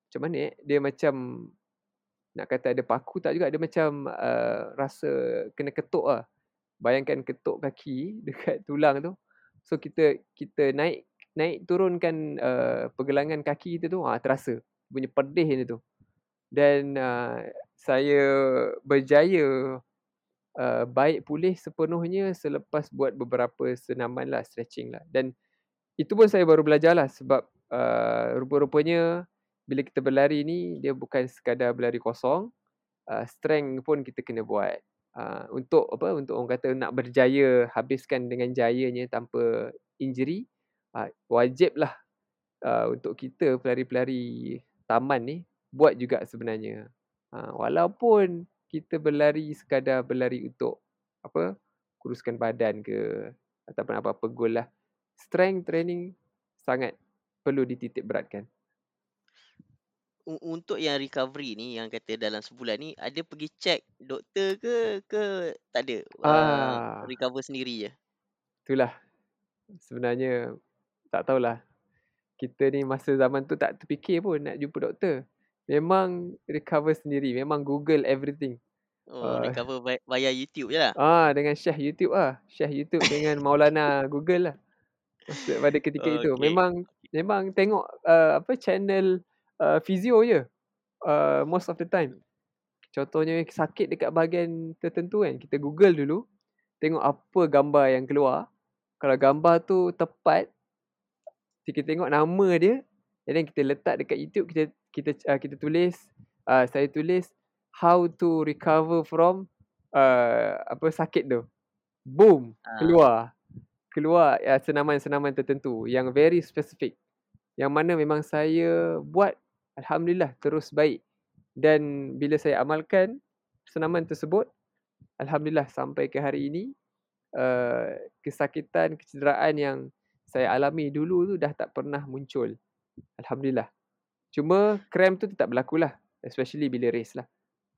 macam mana eh dia macam nak kata ada paku tak juga dia macam uh, rasa kena ketuk lah. Bayangkan ketuk kaki dekat tulang tu. So kita kita naik naik turunkan uh, pergelangan kaki kita tu ah terasa punya pedih dia tu. Dan uh, saya berjaya uh, baik pulih sepenuhnya selepas buat beberapa senaman lah stretching lah. Dan itu pun saya baru belajar lah sebab uh, rupa-rupanya bila kita berlari ni dia bukan sekadar berlari kosong. Uh, strength pun kita kena buat. Uh, untuk apa untuk orang kata nak berjaya habiskan dengan jayanya tanpa injury uh, wajiblah uh, untuk kita pelari-pelari taman ni buat juga sebenarnya. Uh, walaupun kita berlari sekadar berlari untuk apa kuruskan badan ke ataupun apa-apa goal lah. Strength training sangat perlu dititik beratkan. Untuk yang recovery ni yang kata dalam sebulan ni ada pergi check doktor ke ke tak ada uh, Ah, recover sendiri je. itulah sebenarnya tak tahulah. Kita ni masa zaman tu tak terfikir pun nak jumpa doktor. Memang recover sendiri, memang Google everything. Oh, Uh, recover vi- via YouTube je lah. ah dengan Syekh YouTube ah, Syekh YouTube dengan Maulana Google lah. Pada ketika itu Okey. memang memang tengok uh, apa channel uh, physio je. Uh, most of the time. Contohnya sakit dekat bahagian tertentu kan, kita Google dulu, tengok apa gambar yang keluar. Kalau gambar tu tepat, kita tengok nama dia, then kita letak dekat YouTube, kita kita uh, kita tulis, uh, saya tulis how to recover from uh, apa sakit tu. Boom, Ah, keluar. Keluar uh, senaman-senaman tertentu yang very specific. Yang mana memang saya buat alhamdulillah terus baik. Dan bila saya amalkan senaman tersebut, alhamdulillah sampai ke hari ini uh, kesakitan, kecederaan yang saya alami dulu tu dah tak pernah muncul. Alhamdulillah. Cuma krem tu tetap berlaku lah. Especially bila race lah.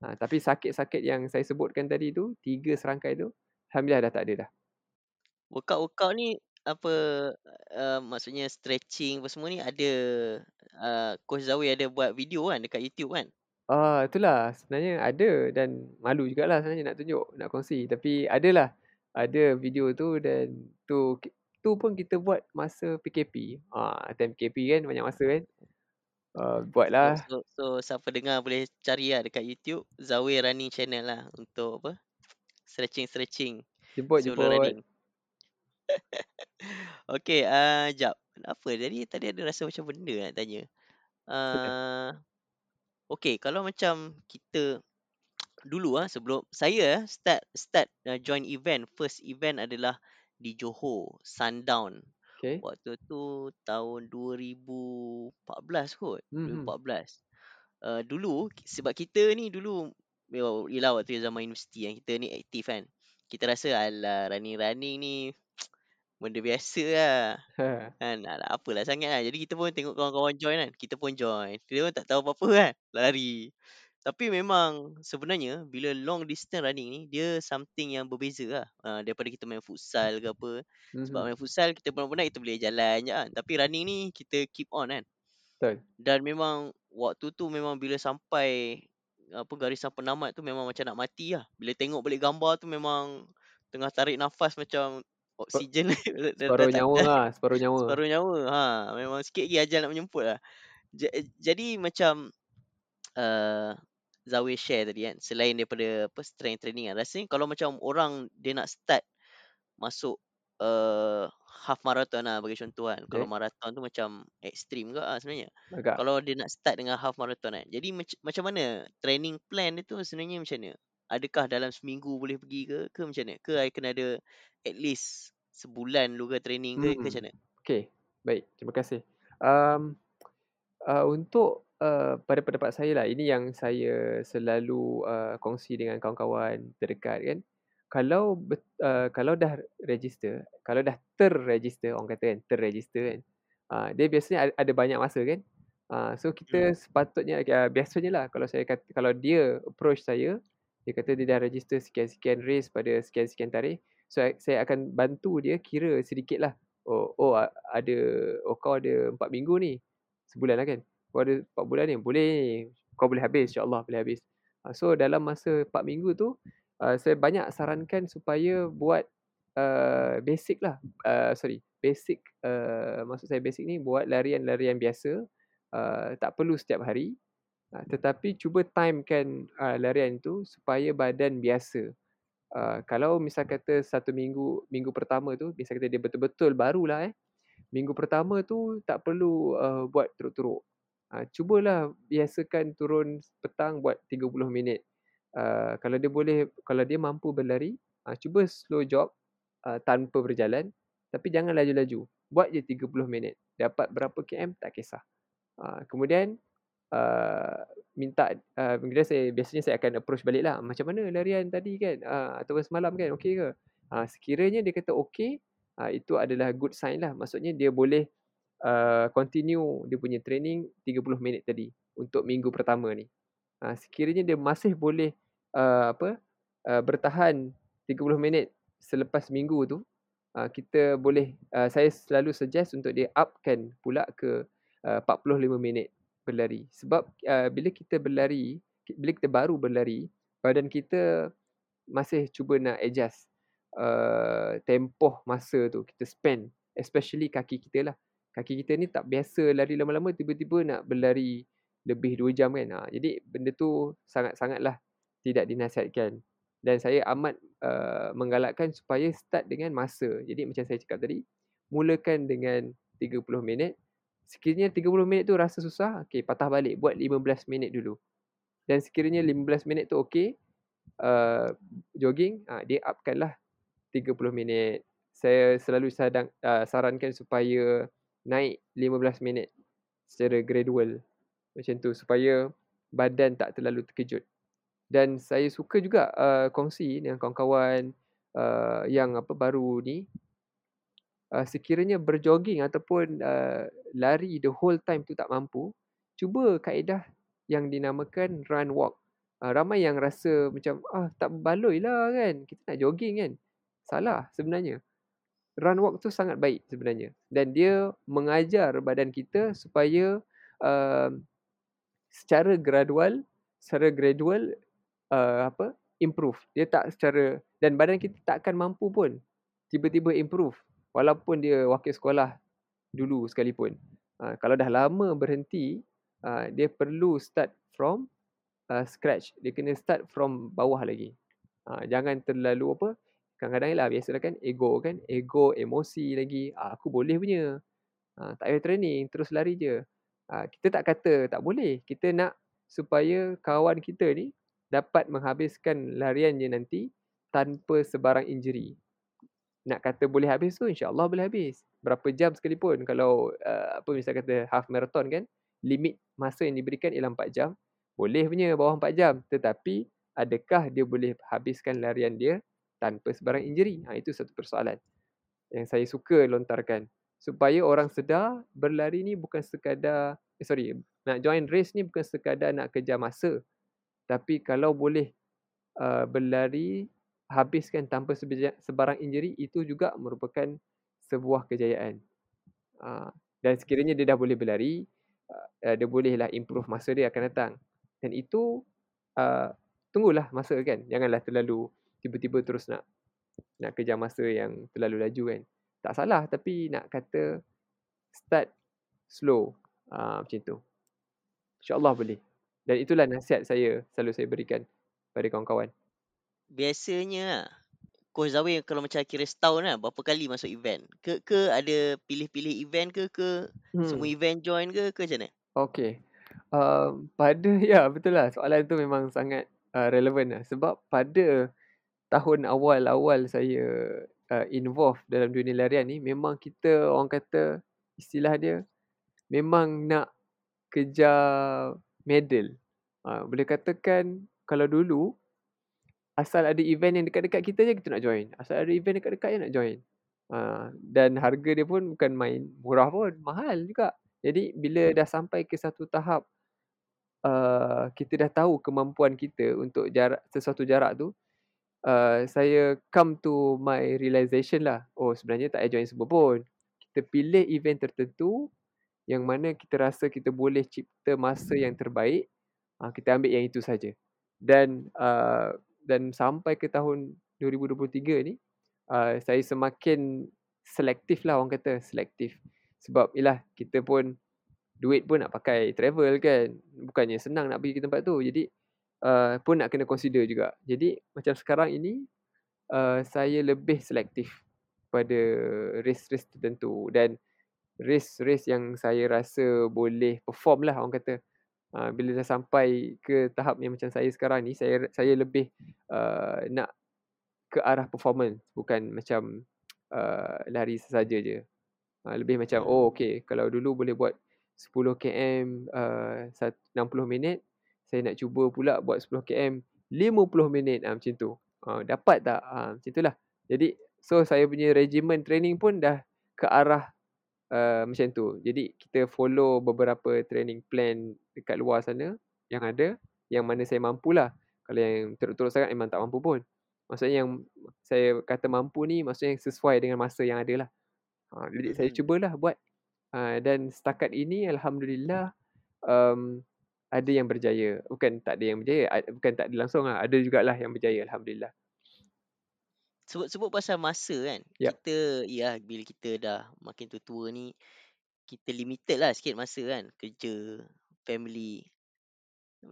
Ha, tapi sakit-sakit yang saya sebutkan tadi tu, tiga serangkai tu, Alhamdulillah dah tak ada dah. Workout-workout ni apa uh, maksudnya stretching apa semua ni ada uh, coach Zawi ada buat video kan dekat YouTube kan? Ah, itulah sebenarnya ada dan malu jugalah sebenarnya nak tunjuk, nak kongsi. Tapi adalah, ada video tu dan tu tu pun kita buat masa PKP. Ah, time PKP kan banyak masa kan. Uh, So, buatlah. so, so siapa dengar boleh cari lah dekat YouTube Zawi Running Channel lah untuk apa stretching-stretching Jemput, sebelum jemput. running. Okey, uh, jap. Apa tadi? Tadi ada rasa macam benda nak tanya. Uh, Okey, kalau macam kita dulu ah sebelum saya ah start start uh, join event, first event adalah di Johor, Sundown. Okay. Waktu tu tahun 2014 kot, Mhm. 2014. Uh, dulu sebab kita ni dulu ialah waktu zaman universiti yang kita ni aktif kan. Kita rasa alah running-running ni benda biasa lah. Ha. Kan alah, apalah sangat lah. Jadi kita pun tengok kawan-kawan join kan. Kita pun join. Kita pun tak tahu apa-apa kan. Lari. Tapi memang sebenarnya bila long distance running ni dia something yang berbeza lah. Uh, daripada kita main futsal ke apa. Sebab Mhm. main futsal kita penat-penat kita boleh jalan je kan. Tapi running ni kita keep on kan. Betul. Dan memang waktu tu memang bila sampai apa garisan penamat tu memang macam nak mati lah. Bila tengok balik gambar tu memang tengah tarik nafas macam oksigen separuh nyawa lah, separuh nyawa. separuh nyawa. Ha, memang sikit lagi ajal nak menjemput lah. Ja- Jadi macam uh, Zawi share tadi kan, selain daripada apa strength training kan, rasanya kalau macam orang dia nak start masuk uh, half marathon lah bagi contoh kan. Kalau Okay. marathon tu macam ekstrim juga lah sebenarnya. Agak. Kalau dia nak start dengan half marathon kan. Jadi mac- macam mana training plan dia tu sebenarnya macam mana? Adakah dalam seminggu boleh pergi ke? Ke macam mana? Ke I kena ada at least sebulan dulu ke training ke? Ke macam Hmm. mana? Okay. Baik. Terima kasih. Um, uh, untuk uh, pada pendapat saya lah, ini yang saya selalu uh, kongsi dengan kawan-kawan terdekat kan. Kalau uh, kalau dah register, kalau dah terregister, orang kata kan, terregister kan. Uh, dia biasanya ada, ada banyak masa kan. Uh, so kita Hmm. sepatutnya uh, biasanya lah kalau saya kata kalau dia approach saya, dia kata dia dah register sekian-sekian race pada sekian-sekian tarikh. So saya akan bantu dia kira sedikit lah. Oh, oh ada, oh kau ada 4 minggu ni. Sebulan lah kan. Kau ada 4 bulan ni. Boleh. Kau boleh habis. InsyaAllah boleh habis. Uh, so dalam masa 4 minggu tu, uh, saya banyak sarankan supaya buat uh, basic lah. Uh, sorry. Basic, uh, maksud saya basic ni buat larian-larian biasa. Uh, tak perlu setiap hari. Uh, tetapi cuba timekan uh, larian tu supaya badan biasa. Uh, kalau misal kata satu minggu minggu pertama tu misal kata dia betul-betul barulah eh minggu pertama tu tak perlu uh, buat teruk-teruk. Uh, cubalah biasakan turun petang buat 30 minit. Uh, kalau dia boleh kalau dia mampu berlari uh, cuba slow jog uh, tanpa berjalan. Tapi jangan laju-laju buat je 30 minit. Dapat berapa km tak kisah. Uh, kemudian uh, minta uh, kemudian saya biasanya saya akan approach balik lah macam mana larian tadi kan uh, ataupun semalam kan okey ke? Uh, sekiranya dia kata okey uh, itu adalah good sign lah. Maksudnya dia boleh uh, continue dia punya training 30 minit tadi untuk minggu pertama ni. Uh, sekiranya dia masih boleh uh, apa uh, bertahan 30 minit selepas minggu tu uh, kita boleh uh, saya selalu suggest untuk dia upkan pula ke uh, 45 minit berlari. Sebab uh, bila kita berlari bila kita baru berlari badan kita masih cuba nak adjust uh, tempoh masa tu kita spend especially kaki kita lah. Kaki kita ni tak biasa lari lama-lama tiba-tiba nak berlari lebih 2 jam kan. Ha, jadi benda tu sangat-sangatlah tidak dinasihatkan. Dan saya amat uh, menggalakkan supaya start dengan masa. Jadi macam saya cakap tadi mulakan dengan 30 minit Sekiranya 30 minit tu rasa susah, okey patah balik buat 15 minit dulu. Dan sekiranya 15 minit tu okey, uh, jogging, uh, dia upkanlah 30 minit. Saya selalu sadang, uh, sarankan supaya naik 15 minit secara gradual. Macam tu supaya badan tak terlalu terkejut. Dan saya suka juga uh, kongsi dengan kawan-kawan uh, yang apa baru ni uh, sekiranya berjoging ataupun uh, lari the whole time tu tak mampu, cuba kaedah yang dinamakan run walk. Uh, ramai yang rasa macam ah tak berbaloi lah kan, kita nak jogging kan. Salah sebenarnya. Run walk tu sangat baik sebenarnya dan dia mengajar badan kita supaya uh, secara gradual, secara gradual uh, apa improve. Dia tak secara dan badan kita tak akan mampu pun tiba-tiba improve walaupun dia wakil sekolah dulu sekalipun. Uh, kalau dah lama berhenti, uh, dia perlu start from uh, scratch. Dia kena start from bawah lagi. Uh, jangan terlalu apa, kadang-kadang lah biasalah kan ego kan, ego, emosi lagi. Uh, aku boleh punya. Uh, tak payah training, terus lari je. Uh, kita tak kata tak boleh. Kita nak supaya kawan kita ni dapat menghabiskan lariannya nanti tanpa sebarang injury. Nak kata boleh habis tu insya-Allah boleh habis. Berapa jam sekalipun kalau uh, apa misal kata half marathon kan, limit masa yang diberikan ialah 4 jam. Boleh punya bawah 4 jam, tetapi adakah dia boleh habiskan larian dia tanpa sebarang injury? Ha, itu satu persoalan yang saya suka lontarkan. Supaya orang sedar berlari ni bukan sekadar eh, sorry, nak join race ni bukan sekadar nak kejar masa. Tapi kalau boleh uh, berlari habiskan tanpa sebarang injury itu juga merupakan sebuah kejayaan. Uh, dan sekiranya dia dah boleh berlari, uh, dia bolehlah improve masa dia akan datang. Dan itu uh, tunggulah masa kan. Janganlah terlalu tiba-tiba terus nak nak kejar masa yang terlalu laju kan. Tak salah tapi nak kata start slow. Uh, macam tu. InsyaAllah boleh. Dan itulah nasihat saya selalu saya berikan pada kawan-kawan biasanya Coach Zawe kalau macam kira setahun lah, berapa kali masuk event? Ke ke ada pilih-pilih event ke ke semua Hmm. event join ke ke macam mana? Okey. Um, pada ya betul lah soalan tu memang sangat uh, relevan lah sebab pada tahun awal-awal saya uh, involve dalam dunia larian ni memang kita orang kata istilah dia memang nak kejar medal. Uh, boleh katakan kalau dulu asal ada event yang dekat-dekat kita je kita nak join. Asal ada event dekat-dekat je nak join. Uh, dan harga dia pun bukan main murah pun, mahal juga. Jadi bila dah sampai ke satu tahap uh, kita dah tahu kemampuan kita untuk jarak sesuatu jarak tu, uh, saya come to my realization lah. Oh sebenarnya tak payah join semua pun. Kita pilih event tertentu yang mana kita rasa kita boleh cipta masa yang terbaik, uh, kita ambil yang itu saja. Dan uh, dan sampai ke tahun 2023 ni uh, saya semakin selektif lah orang kata selektif. Sebab ialah kita pun duit pun nak pakai travel kan. Bukannya senang nak pergi ke tempat tu. Jadi uh, pun nak kena consider juga. Jadi macam sekarang ini uh, saya lebih selektif pada race-race tertentu. Dan race-race yang saya rasa boleh perform lah orang kata uh, bila dah sampai ke tahap yang macam saya sekarang ni saya saya lebih uh, nak ke arah performance bukan macam uh, lari sesaja je. Uh, lebih macam oh Hmm. okey kalau dulu boleh buat 10 km uh, 60 minit saya nak cuba pula buat 10 km 50 minit. Uh, macam tu. Uh, dapat tak? Uh, macam itulah jadi so saya punya regimen training pun dah ke arah uh, macam tu. Jadi kita follow beberapa training plan dekat luar sana yang ada, yang mana saya mampulah. Kalau yang teruk-teruk sangat memang tak mampu pun. Maksudnya yang saya kata mampu ni maksudnya yang sesuai dengan masa yang ada lah. Ha, jadi saya Mhm. cubalah buat. Ha, dan setakat ini Alhamdulillah um, ada yang berjaya. Bukan tak ada yang berjaya, bukan tak ada langsung lah. Ada jugalah yang berjaya Alhamdulillah. Sebut sebut pasal masa kan. Yap. Kita ya bila kita dah makin tua-tua ni kita limited lah sikit masa kan. Kerja, family.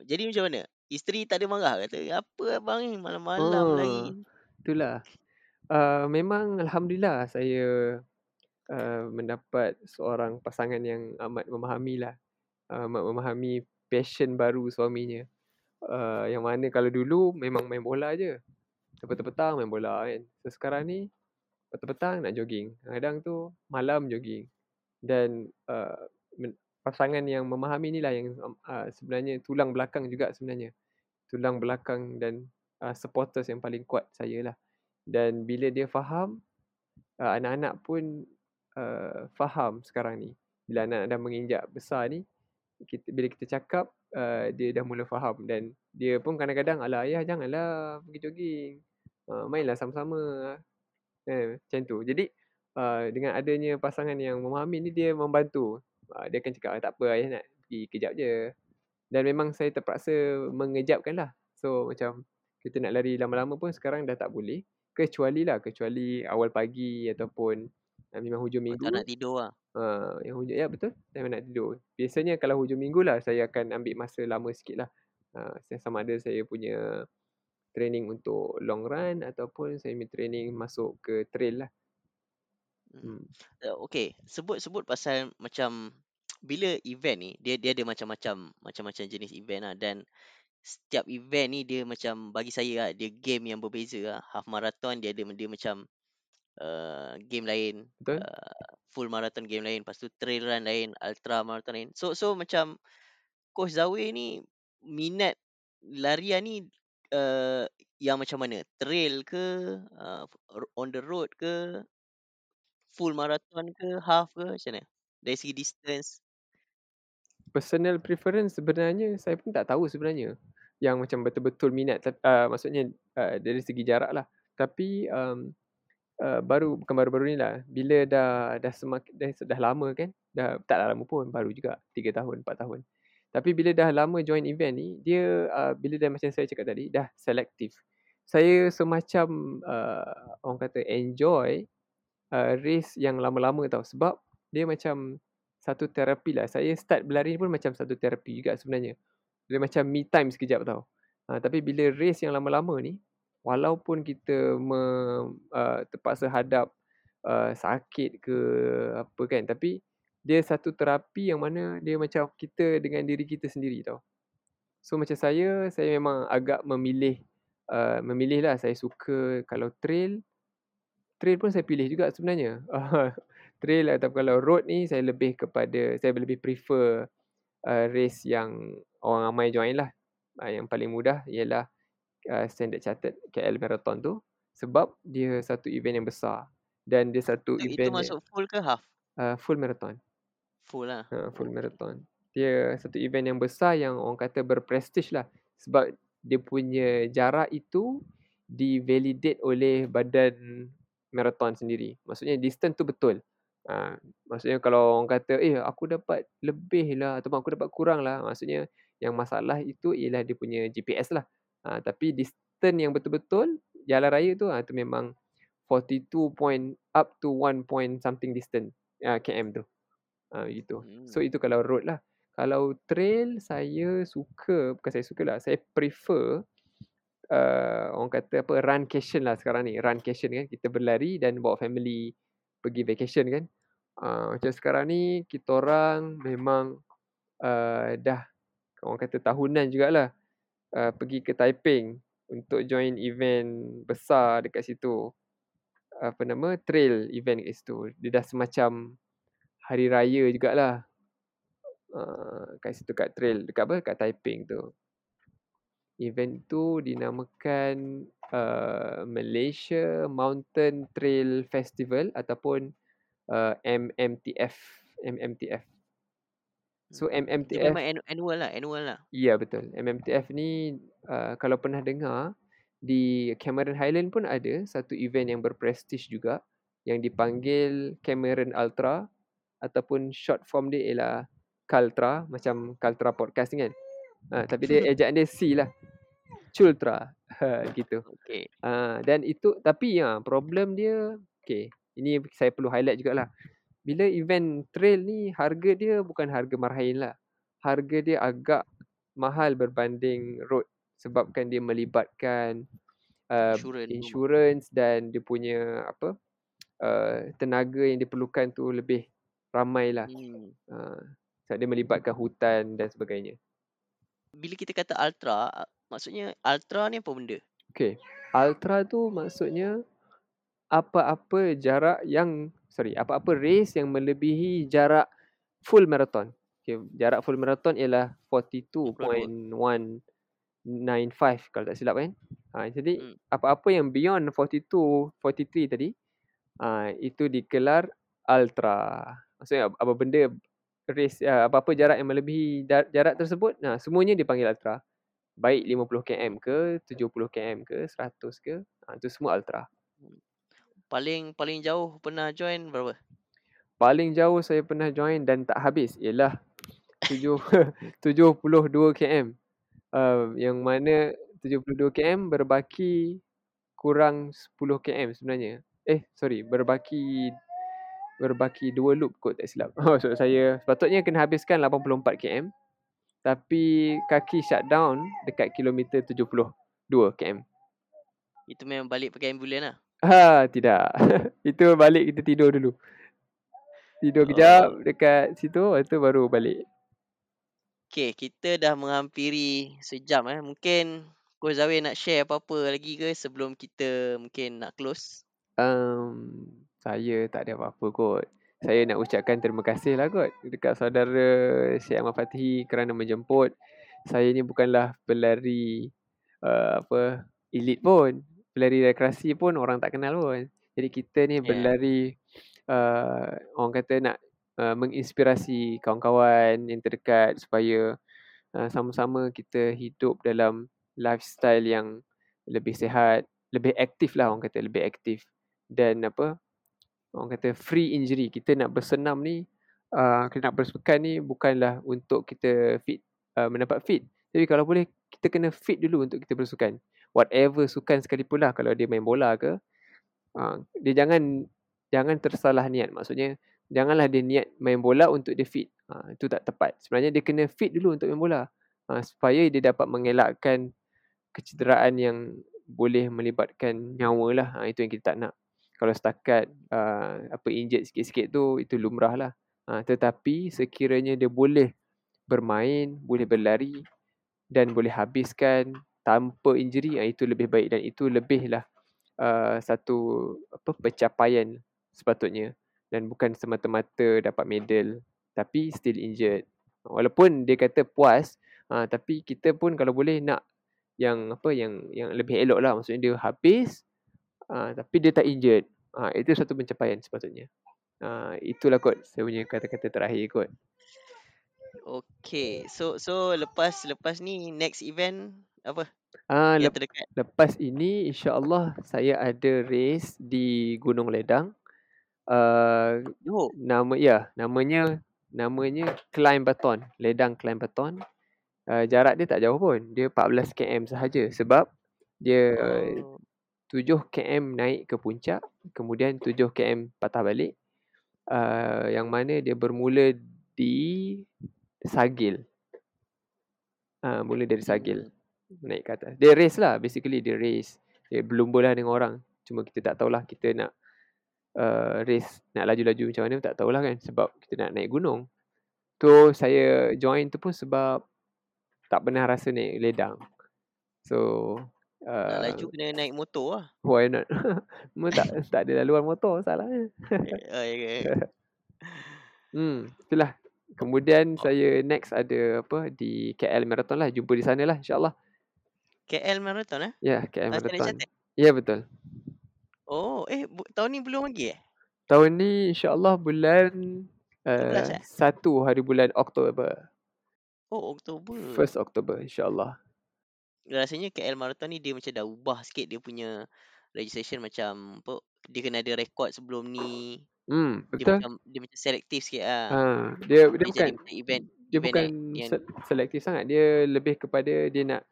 Jadi macam mana? Isteri tak ada marah kata, "Apa abang ni malam-malam lagi?" Oh, itulah. Uh, memang Alhamdulillah saya uh, mendapat seorang pasangan yang amat memahami lah. Uh, amat memahami passion baru suaminya. Uh, yang mana kalau dulu memang main bola je. Petang-petang main bola kan. So sekarang ni petang-petang nak jogging. Kadang tu malam jogging. Dan uh, pasangan yang memahami ni lah yang uh, sebenarnya tulang belakang juga sebenarnya. Tulang belakang dan uh, supporters yang paling kuat saya lah. Dan bila dia faham, uh, anak-anak pun uh, faham sekarang ni. Bila anak dah menginjak besar ni, kita, bila kita cakap, uh, dia dah mula faham. Dan dia pun kadang-kadang, alah ayah janganlah pergi jogging. Uh, mainlah sama-sama. Eh, macam tu. Jadi, uh, dengan adanya pasangan yang memahami ni, dia membantu. Uh, dia akan cakap, ah, tak apa ayah nak pergi kejap je. Dan memang saya terpaksa mengejapkan lah. So, macam kita nak lari lama-lama pun sekarang dah tak boleh. Kecuali lah, kecuali awal pagi ataupun uh, memang hujung Oh, minggu. tak nak tidur lah. Uh, yang hujung, ya betul, saya nak tidur. Biasanya kalau hujung minggu lah, saya akan ambil masa lama sikit lah. Uh, sama ada saya punya training untuk long run ataupun saya punya training masuk ke trail lah. Hmm. Hmm. Uh, okay, sebut-sebut pasal macam bila event ni dia dia ada macam-macam macam-macam jenis event lah dan setiap event ni dia macam bagi saya lah, dia game yang berbeza lah. Half marathon dia ada dia macam uh, game lain, Betul? uh, full marathon game lain, lepas tu trail run lain, ultra marathon lain. So so macam coach Zawe ni minat larian ni uh, yang macam mana? Trail ke, uh, on the road ke, full marathon ke, half ke, macam mana? Dari segi distance. Personal preference sebenarnya saya pun tak tahu sebenarnya. Yang macam betul-betul minat, uh, maksudnya uh, dari segi jarak lah. Tapi um, uh, baru, bukan baru-baru ni lah. Bila dah dah semakin, dah, dah lama kan. Dah tak lama pun, baru juga. 3 tahun, 4 tahun. Tapi bila dah lama join event ni, dia uh, bila dah macam saya cakap tadi, dah selektif. Saya semacam uh, orang kata enjoy uh, race yang lama-lama tau. Sebab dia macam satu terapi lah. Saya start berlari pun macam satu terapi juga sebenarnya. Dia macam me time sekejap tau. Uh, tapi bila race yang lama-lama ni, walaupun kita me, uh, terpaksa hadap uh, sakit ke apa kan tapi dia satu terapi yang mana dia macam kita dengan diri kita sendiri tau. So macam saya, saya memang agak memilih uh, memilih lah saya suka kalau trail trail pun saya pilih juga sebenarnya. trail atau kalau road ni saya lebih kepada saya lebih prefer uh, race yang orang ramai join lah. Uh, yang paling mudah ialah uh, standard chartered KL Marathon tu sebab dia satu event yang besar dan dia satu Itu, event itu masuk full ke half? Uh, full marathon. Full lah. Uh, full marathon. Dia satu event yang besar yang orang kata berprestige lah sebab dia punya jarak itu divalidate oleh badan marathon sendiri. Maksudnya distance tu betul. Uh, maksudnya kalau orang kata eh aku dapat lebih lah ataupun aku dapat kurang lah. Maksudnya yang masalah itu ialah dia punya GPS lah. Uh, tapi distance yang betul-betul jalan raya tu uh, tu memang 42 point up to 1 point something distance uh, km tu. Uh, gitu. Hmm. So itu kalau road lah. Kalau trail saya suka, bukan saya suka lah, saya prefer uh, orang kata apa runcation lah sekarang ni. Runcation kan, kita berlari dan bawa family pergi vacation kan. Uh, macam sekarang ni kita orang memang uh, dah orang kata tahunan jugalah uh, pergi ke Taiping untuk join event besar dekat situ apa nama trail event kat situ. Dia dah semacam hari raya jugalah. Uh, kat situ kat trail dekat apa kat Taiping tu. Event tu dinamakan uh, Malaysia Mountain Trail Festival ataupun uh, MMTF MMTF. So MMTF Dia memang annual lah, annual lah. Ya betul. MMTF ni uh, kalau pernah dengar di Cameron Highland pun ada satu event yang berprestige juga yang dipanggil Cameron Ultra ataupun short form dia ialah Cultra macam Cultra podcast ni kan. Ha, tapi dia ejaan dia C lah. Cultra. Ha, gitu. Okay. Ha, dan itu tapi ya problem dia okay. Ini saya perlu highlight jugalah. Bila event trail ni harga dia bukan harga marhain lah. Harga dia agak mahal berbanding road sebabkan dia melibatkan uh, insurance, insurance dan dia punya apa uh, tenaga yang diperlukan tu lebih ramai lah. Hmm. Uh, sebab dia melibatkan hutan dan sebagainya. Bila kita kata ultra, maksudnya ultra ni apa benda? Okay. Ultra tu maksudnya apa-apa jarak yang, sorry, apa-apa race yang melebihi jarak full marathon. Okay. Jarak full marathon ialah 42.1 95 kalau tak silap kan. Ha, jadi hmm. apa-apa yang beyond 42, 43 tadi ha, itu dikelar ultra. Maksudnya apa benda race uh, apa-apa jarak yang melebihi jarak tersebut nah semuanya dipanggil ultra. Baik 50 km ke, 70 km ke, 100 ke, ha, itu semua ultra. Paling paling jauh pernah join berapa? Paling jauh saya pernah join dan tak habis ialah 7 72 km uh, yang mana 72 km berbaki kurang 10 km sebenarnya. Eh, sorry, berbaki berbaki dua loop kot tak silap. Oh, so saya sepatutnya kena habiskan 84 km. Tapi kaki shutdown dekat kilometer 72 km. Itu memang balik pakai ambulan lah? Ha, tidak. Itu balik kita tidur dulu. Tidur kejap oh. dekat situ, lepas tu baru balik. Okay, kita dah menghampiri sejam eh. Mungkin Coach Zawin nak share apa-apa lagi ke sebelum kita mungkin nak close? Um, saya tak ada apa-apa kot. Saya nak ucapkan terima kasih lah kot dekat saudara Syed Ahmad Fatih kerana menjemput. Saya ni bukanlah pelari uh, apa elite pun. Pelari rekreasi pun orang tak kenal pun. Jadi kita ni yeah. berlari uh, orang kata nak uh, menginspirasi kawan-kawan yang terdekat supaya uh, sama-sama kita hidup dalam lifestyle yang lebih sihat, lebih aktif lah orang kata, lebih aktif dan apa orang kata free injury. Kita nak bersenam ni, uh, kita nak bersukan ni bukanlah untuk kita fit uh, mendapat fit. Tapi kalau boleh kita kena fit dulu untuk kita bersukan. Whatever sukan sekalipun lah kalau dia main bola ke, uh, dia jangan jangan tersalah niat. Maksudnya janganlah dia niat main bola untuk dia fit. Ha, itu tak tepat. Sebenarnya dia kena fit dulu untuk main bola. Ha, supaya dia dapat mengelakkan kecederaan yang boleh melibatkan nyawa lah. Ha, itu yang kita tak nak. Kalau setakat uh, apa injet sikit-sikit tu itu lumrah lah. Ha, tetapi sekiranya dia boleh bermain, boleh berlari dan boleh habiskan tanpa injury, ha, itu lebih baik dan itu lebihlah uh, satu apa pencapaian sepatutnya dan bukan semata-mata dapat medal tapi still injured. Walaupun dia kata puas, ha, tapi kita pun kalau boleh nak yang apa yang yang lebih elok lah. Maksudnya dia habis ha, tapi dia tak injured. Ha, itu satu pencapaian sepatutnya. Ha, itulah kot saya punya kata-kata terakhir kot. Okay, so so lepas lepas ni next event apa? Ah, lep, terdekat. lepas ini insya-Allah saya ada race di Gunung Ledang. Uh, oh. nama ya, namanya namanya Climb Baton, Ledang Climb Baton. Uh, jarak dia tak jauh pun. Dia 14 km sahaja sebab dia oh. 7 km naik ke puncak, kemudian 7 km patah balik. Uh, yang mana dia bermula di Sagil. Uh, mula dari Sagil naik ke atas. Dia race lah basically dia race. Dia boleh dengan orang. Cuma kita tak tahulah kita nak uh, race nak laju-laju macam mana tak tahulah kan sebab kita nak naik gunung. Tu saya join tu pun sebab tak pernah rasa naik ledang. So uh, nak laju kena naik motor lah. Why not? Memang tak tak ada laluan motor salahnya. oh, okay. hmm, itulah. Kemudian oh. saya next ada apa di KL Marathon lah. Jumpa di sana lah insyaAllah. KL Marathon eh? Ya, yeah, KL Marathon. Ya, yeah, betul. Oh, eh tahun ni belum lagi eh? Tahun ni insya-Allah bulan uh, eh? satu hari bulan Oktober. Oh, Oktober. First Oktober insya-Allah. Rasanya KL Marathon ni dia macam dah ubah sikit dia punya registration macam apa dia kena ada rekod sebelum ni. Hmm, betul. Dia macam dia macam selektif sikit ah. Ha, dia dia, dia bukan event dia event bukan yang, selektif sangat. Dia lebih kepada dia nak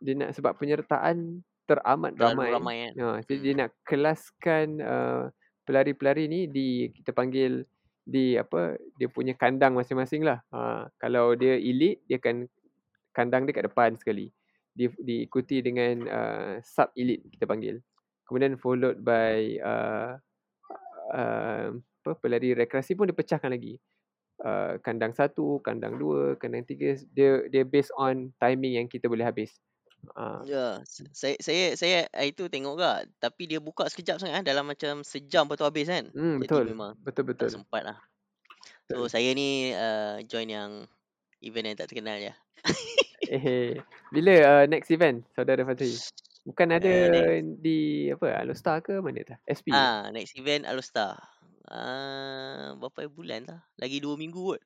dia nak sebab penyertaan teramat ramai. ramai kan? Ya, jadi hmm. dia nak kelaskan uh, pelari-pelari ni di kita panggil di apa dia punya kandang masing-masing lah. Ha, kalau dia elite dia akan kandang dia kat depan sekali. Di, diikuti dengan uh, sub elite kita panggil. Kemudian followed by uh, uh, apa pelari rekreasi pun dipecahkan lagi. Uh, kandang satu, kandang dua, kandang tiga dia dia based on timing yang kita boleh habis. Uh. Ya, saya saya saya itu tengok gak, tapi dia buka sekejap sangat kan dalam macam sejam tu habis kan. Hmm, betul. Memang betul betul. Tak sempat lah. So betul. saya ni uh, join yang event yang tak terkenal ya. eh, bila uh, next event saudara Fatri? Bukan ada uh, di apa Alustar ke mana tu? SP. Ah, next event Alustar. Ah, uh, berapa bulan dah? Lagi 2 minggu kot.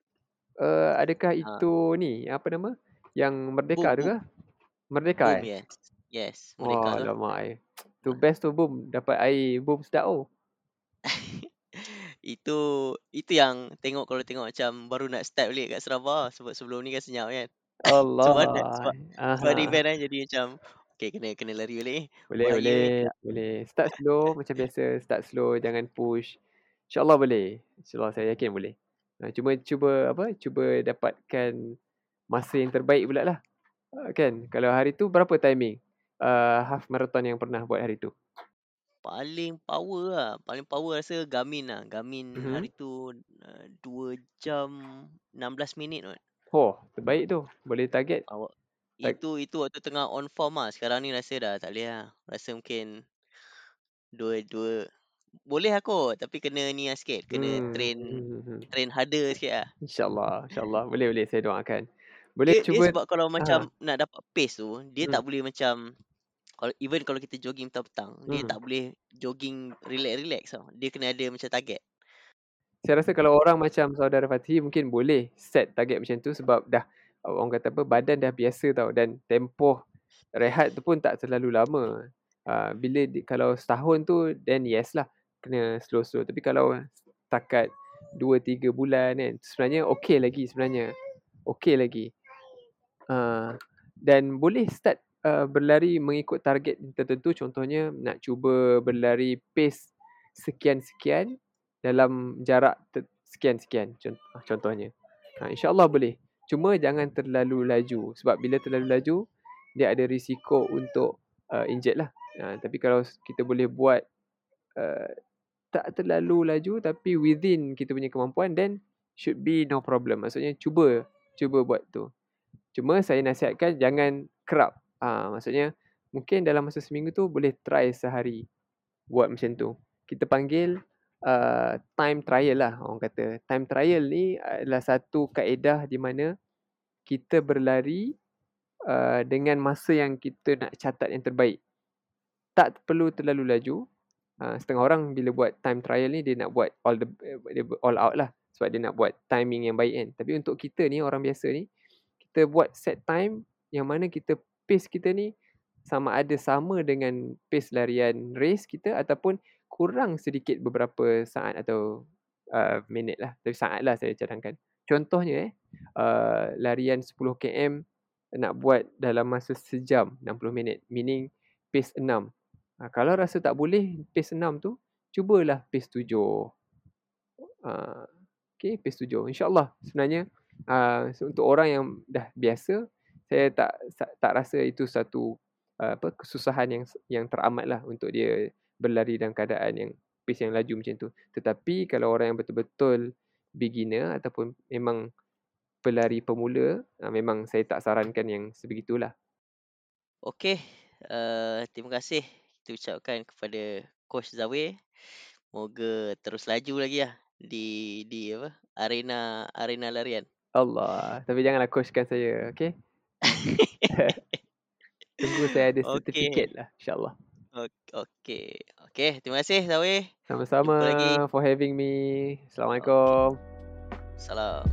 Uh, adakah uh. itu ni apa nama? Yang merdeka tu ke? Merdeka boom, eh? Yes. Yes, Merdeka oh, tu. Alamak eh. Tu best tu boom. Dapat air boom sedap oh. itu itu yang tengok kalau tengok macam baru nak start balik kat Sarawak sebab sebelum ni kan senyap kan. Allah. sebab, sebab, sebab event kan jadi macam okay kena kena lari balik. Boleh Bahaya boleh. Boleh. Start slow macam biasa. Start slow jangan push. InsyaAllah boleh. InsyaAllah saya yakin boleh. Nah, cuma cuba apa? Cuba dapatkan masa yang terbaik pula lah. Uh, kan kalau hari tu berapa timing uh, half marathon yang pernah buat hari tu paling power lah paling power rasa Garmin lah Garmin mm-hmm. hari tu uh, 2 jam 16 minit kot oh terbaik tu boleh target Awak itu itu waktu tengah on form lah sekarang ni rasa dah tak boleh lah rasa mungkin dua dua boleh aku tapi kena ni lah sikit kena hmm. train hmm, hmm. train harder sikit lah insyaallah insyaallah boleh boleh saya doakan boleh dia, cuba dia sebab kalau macam ha. nak dapat pace tu dia hmm. tak boleh macam kalau even kalau kita jogging petang-petang hmm. dia tak boleh jogging relax-relax tau dia kena ada macam target saya rasa kalau orang macam saudara Fatih mungkin boleh set target macam tu sebab dah orang kata apa badan dah biasa tau dan tempoh rehat tu pun tak terlalu lama. Uh, bila di, kalau setahun tu then yes lah kena slow-slow. Tapi kalau takat 2 3 bulan kan sebenarnya okey lagi sebenarnya. Okey lagi. Uh, dan boleh start uh, berlari mengikut target tertentu. Contohnya nak cuba berlari pace sekian-sekian dalam jarak sekian-sekian contohnya ha, insyaallah boleh cuma jangan terlalu laju sebab bila terlalu laju dia ada risiko untuk uh, injured lah. Uh, tapi kalau kita boleh buat uh, tak terlalu laju tapi within kita punya kemampuan then should be no problem. Maksudnya cuba cuba buat tu. Cuma saya nasihatkan jangan kerap. Uh, maksudnya mungkin dalam masa seminggu tu boleh try sehari buat macam tu. Kita panggil uh, time trial lah orang kata. Time trial ni adalah satu kaedah di mana kita berlari uh, dengan masa yang kita nak catat yang terbaik. Tak perlu terlalu laju. Uh, setengah orang bila buat time trial ni dia nak buat all the all out lah sebab dia nak buat timing yang baik kan. Tapi untuk kita ni orang biasa ni kita buat set time yang mana kita pace kita ni sama ada sama dengan pace larian race kita ataupun kurang sedikit beberapa saat atau uh, minit lah. Tapi saat lah saya cadangkan. Contohnya eh, uh, larian 10 km nak buat dalam masa sejam 60 minit. Meaning pace 6. Uh, kalau rasa tak boleh pace 6 tu, cubalah pace 7. Uh, okay, pace 7. InsyaAllah sebenarnya uh, untuk orang yang dah biasa, saya tak tak rasa itu satu apa kesusahan yang yang teramat lah untuk dia berlari dalam keadaan yang pace yang laju macam tu. Tetapi kalau orang yang betul-betul beginner ataupun memang pelari pemula, uh, memang saya tak sarankan yang sebegitulah. Okey, uh, terima kasih kita ucapkan kepada Coach Zawir. Moga terus laju lagi lah di di apa arena arena larian. Allah, tapi janganlah coachkan saya, okey? Tunggu saya ada sertifikat okay. lah, insyaAllah. Okey, okey. Terima kasih Zawir. Sama-sama for having me. Assalamualaikum. Okay. Salam.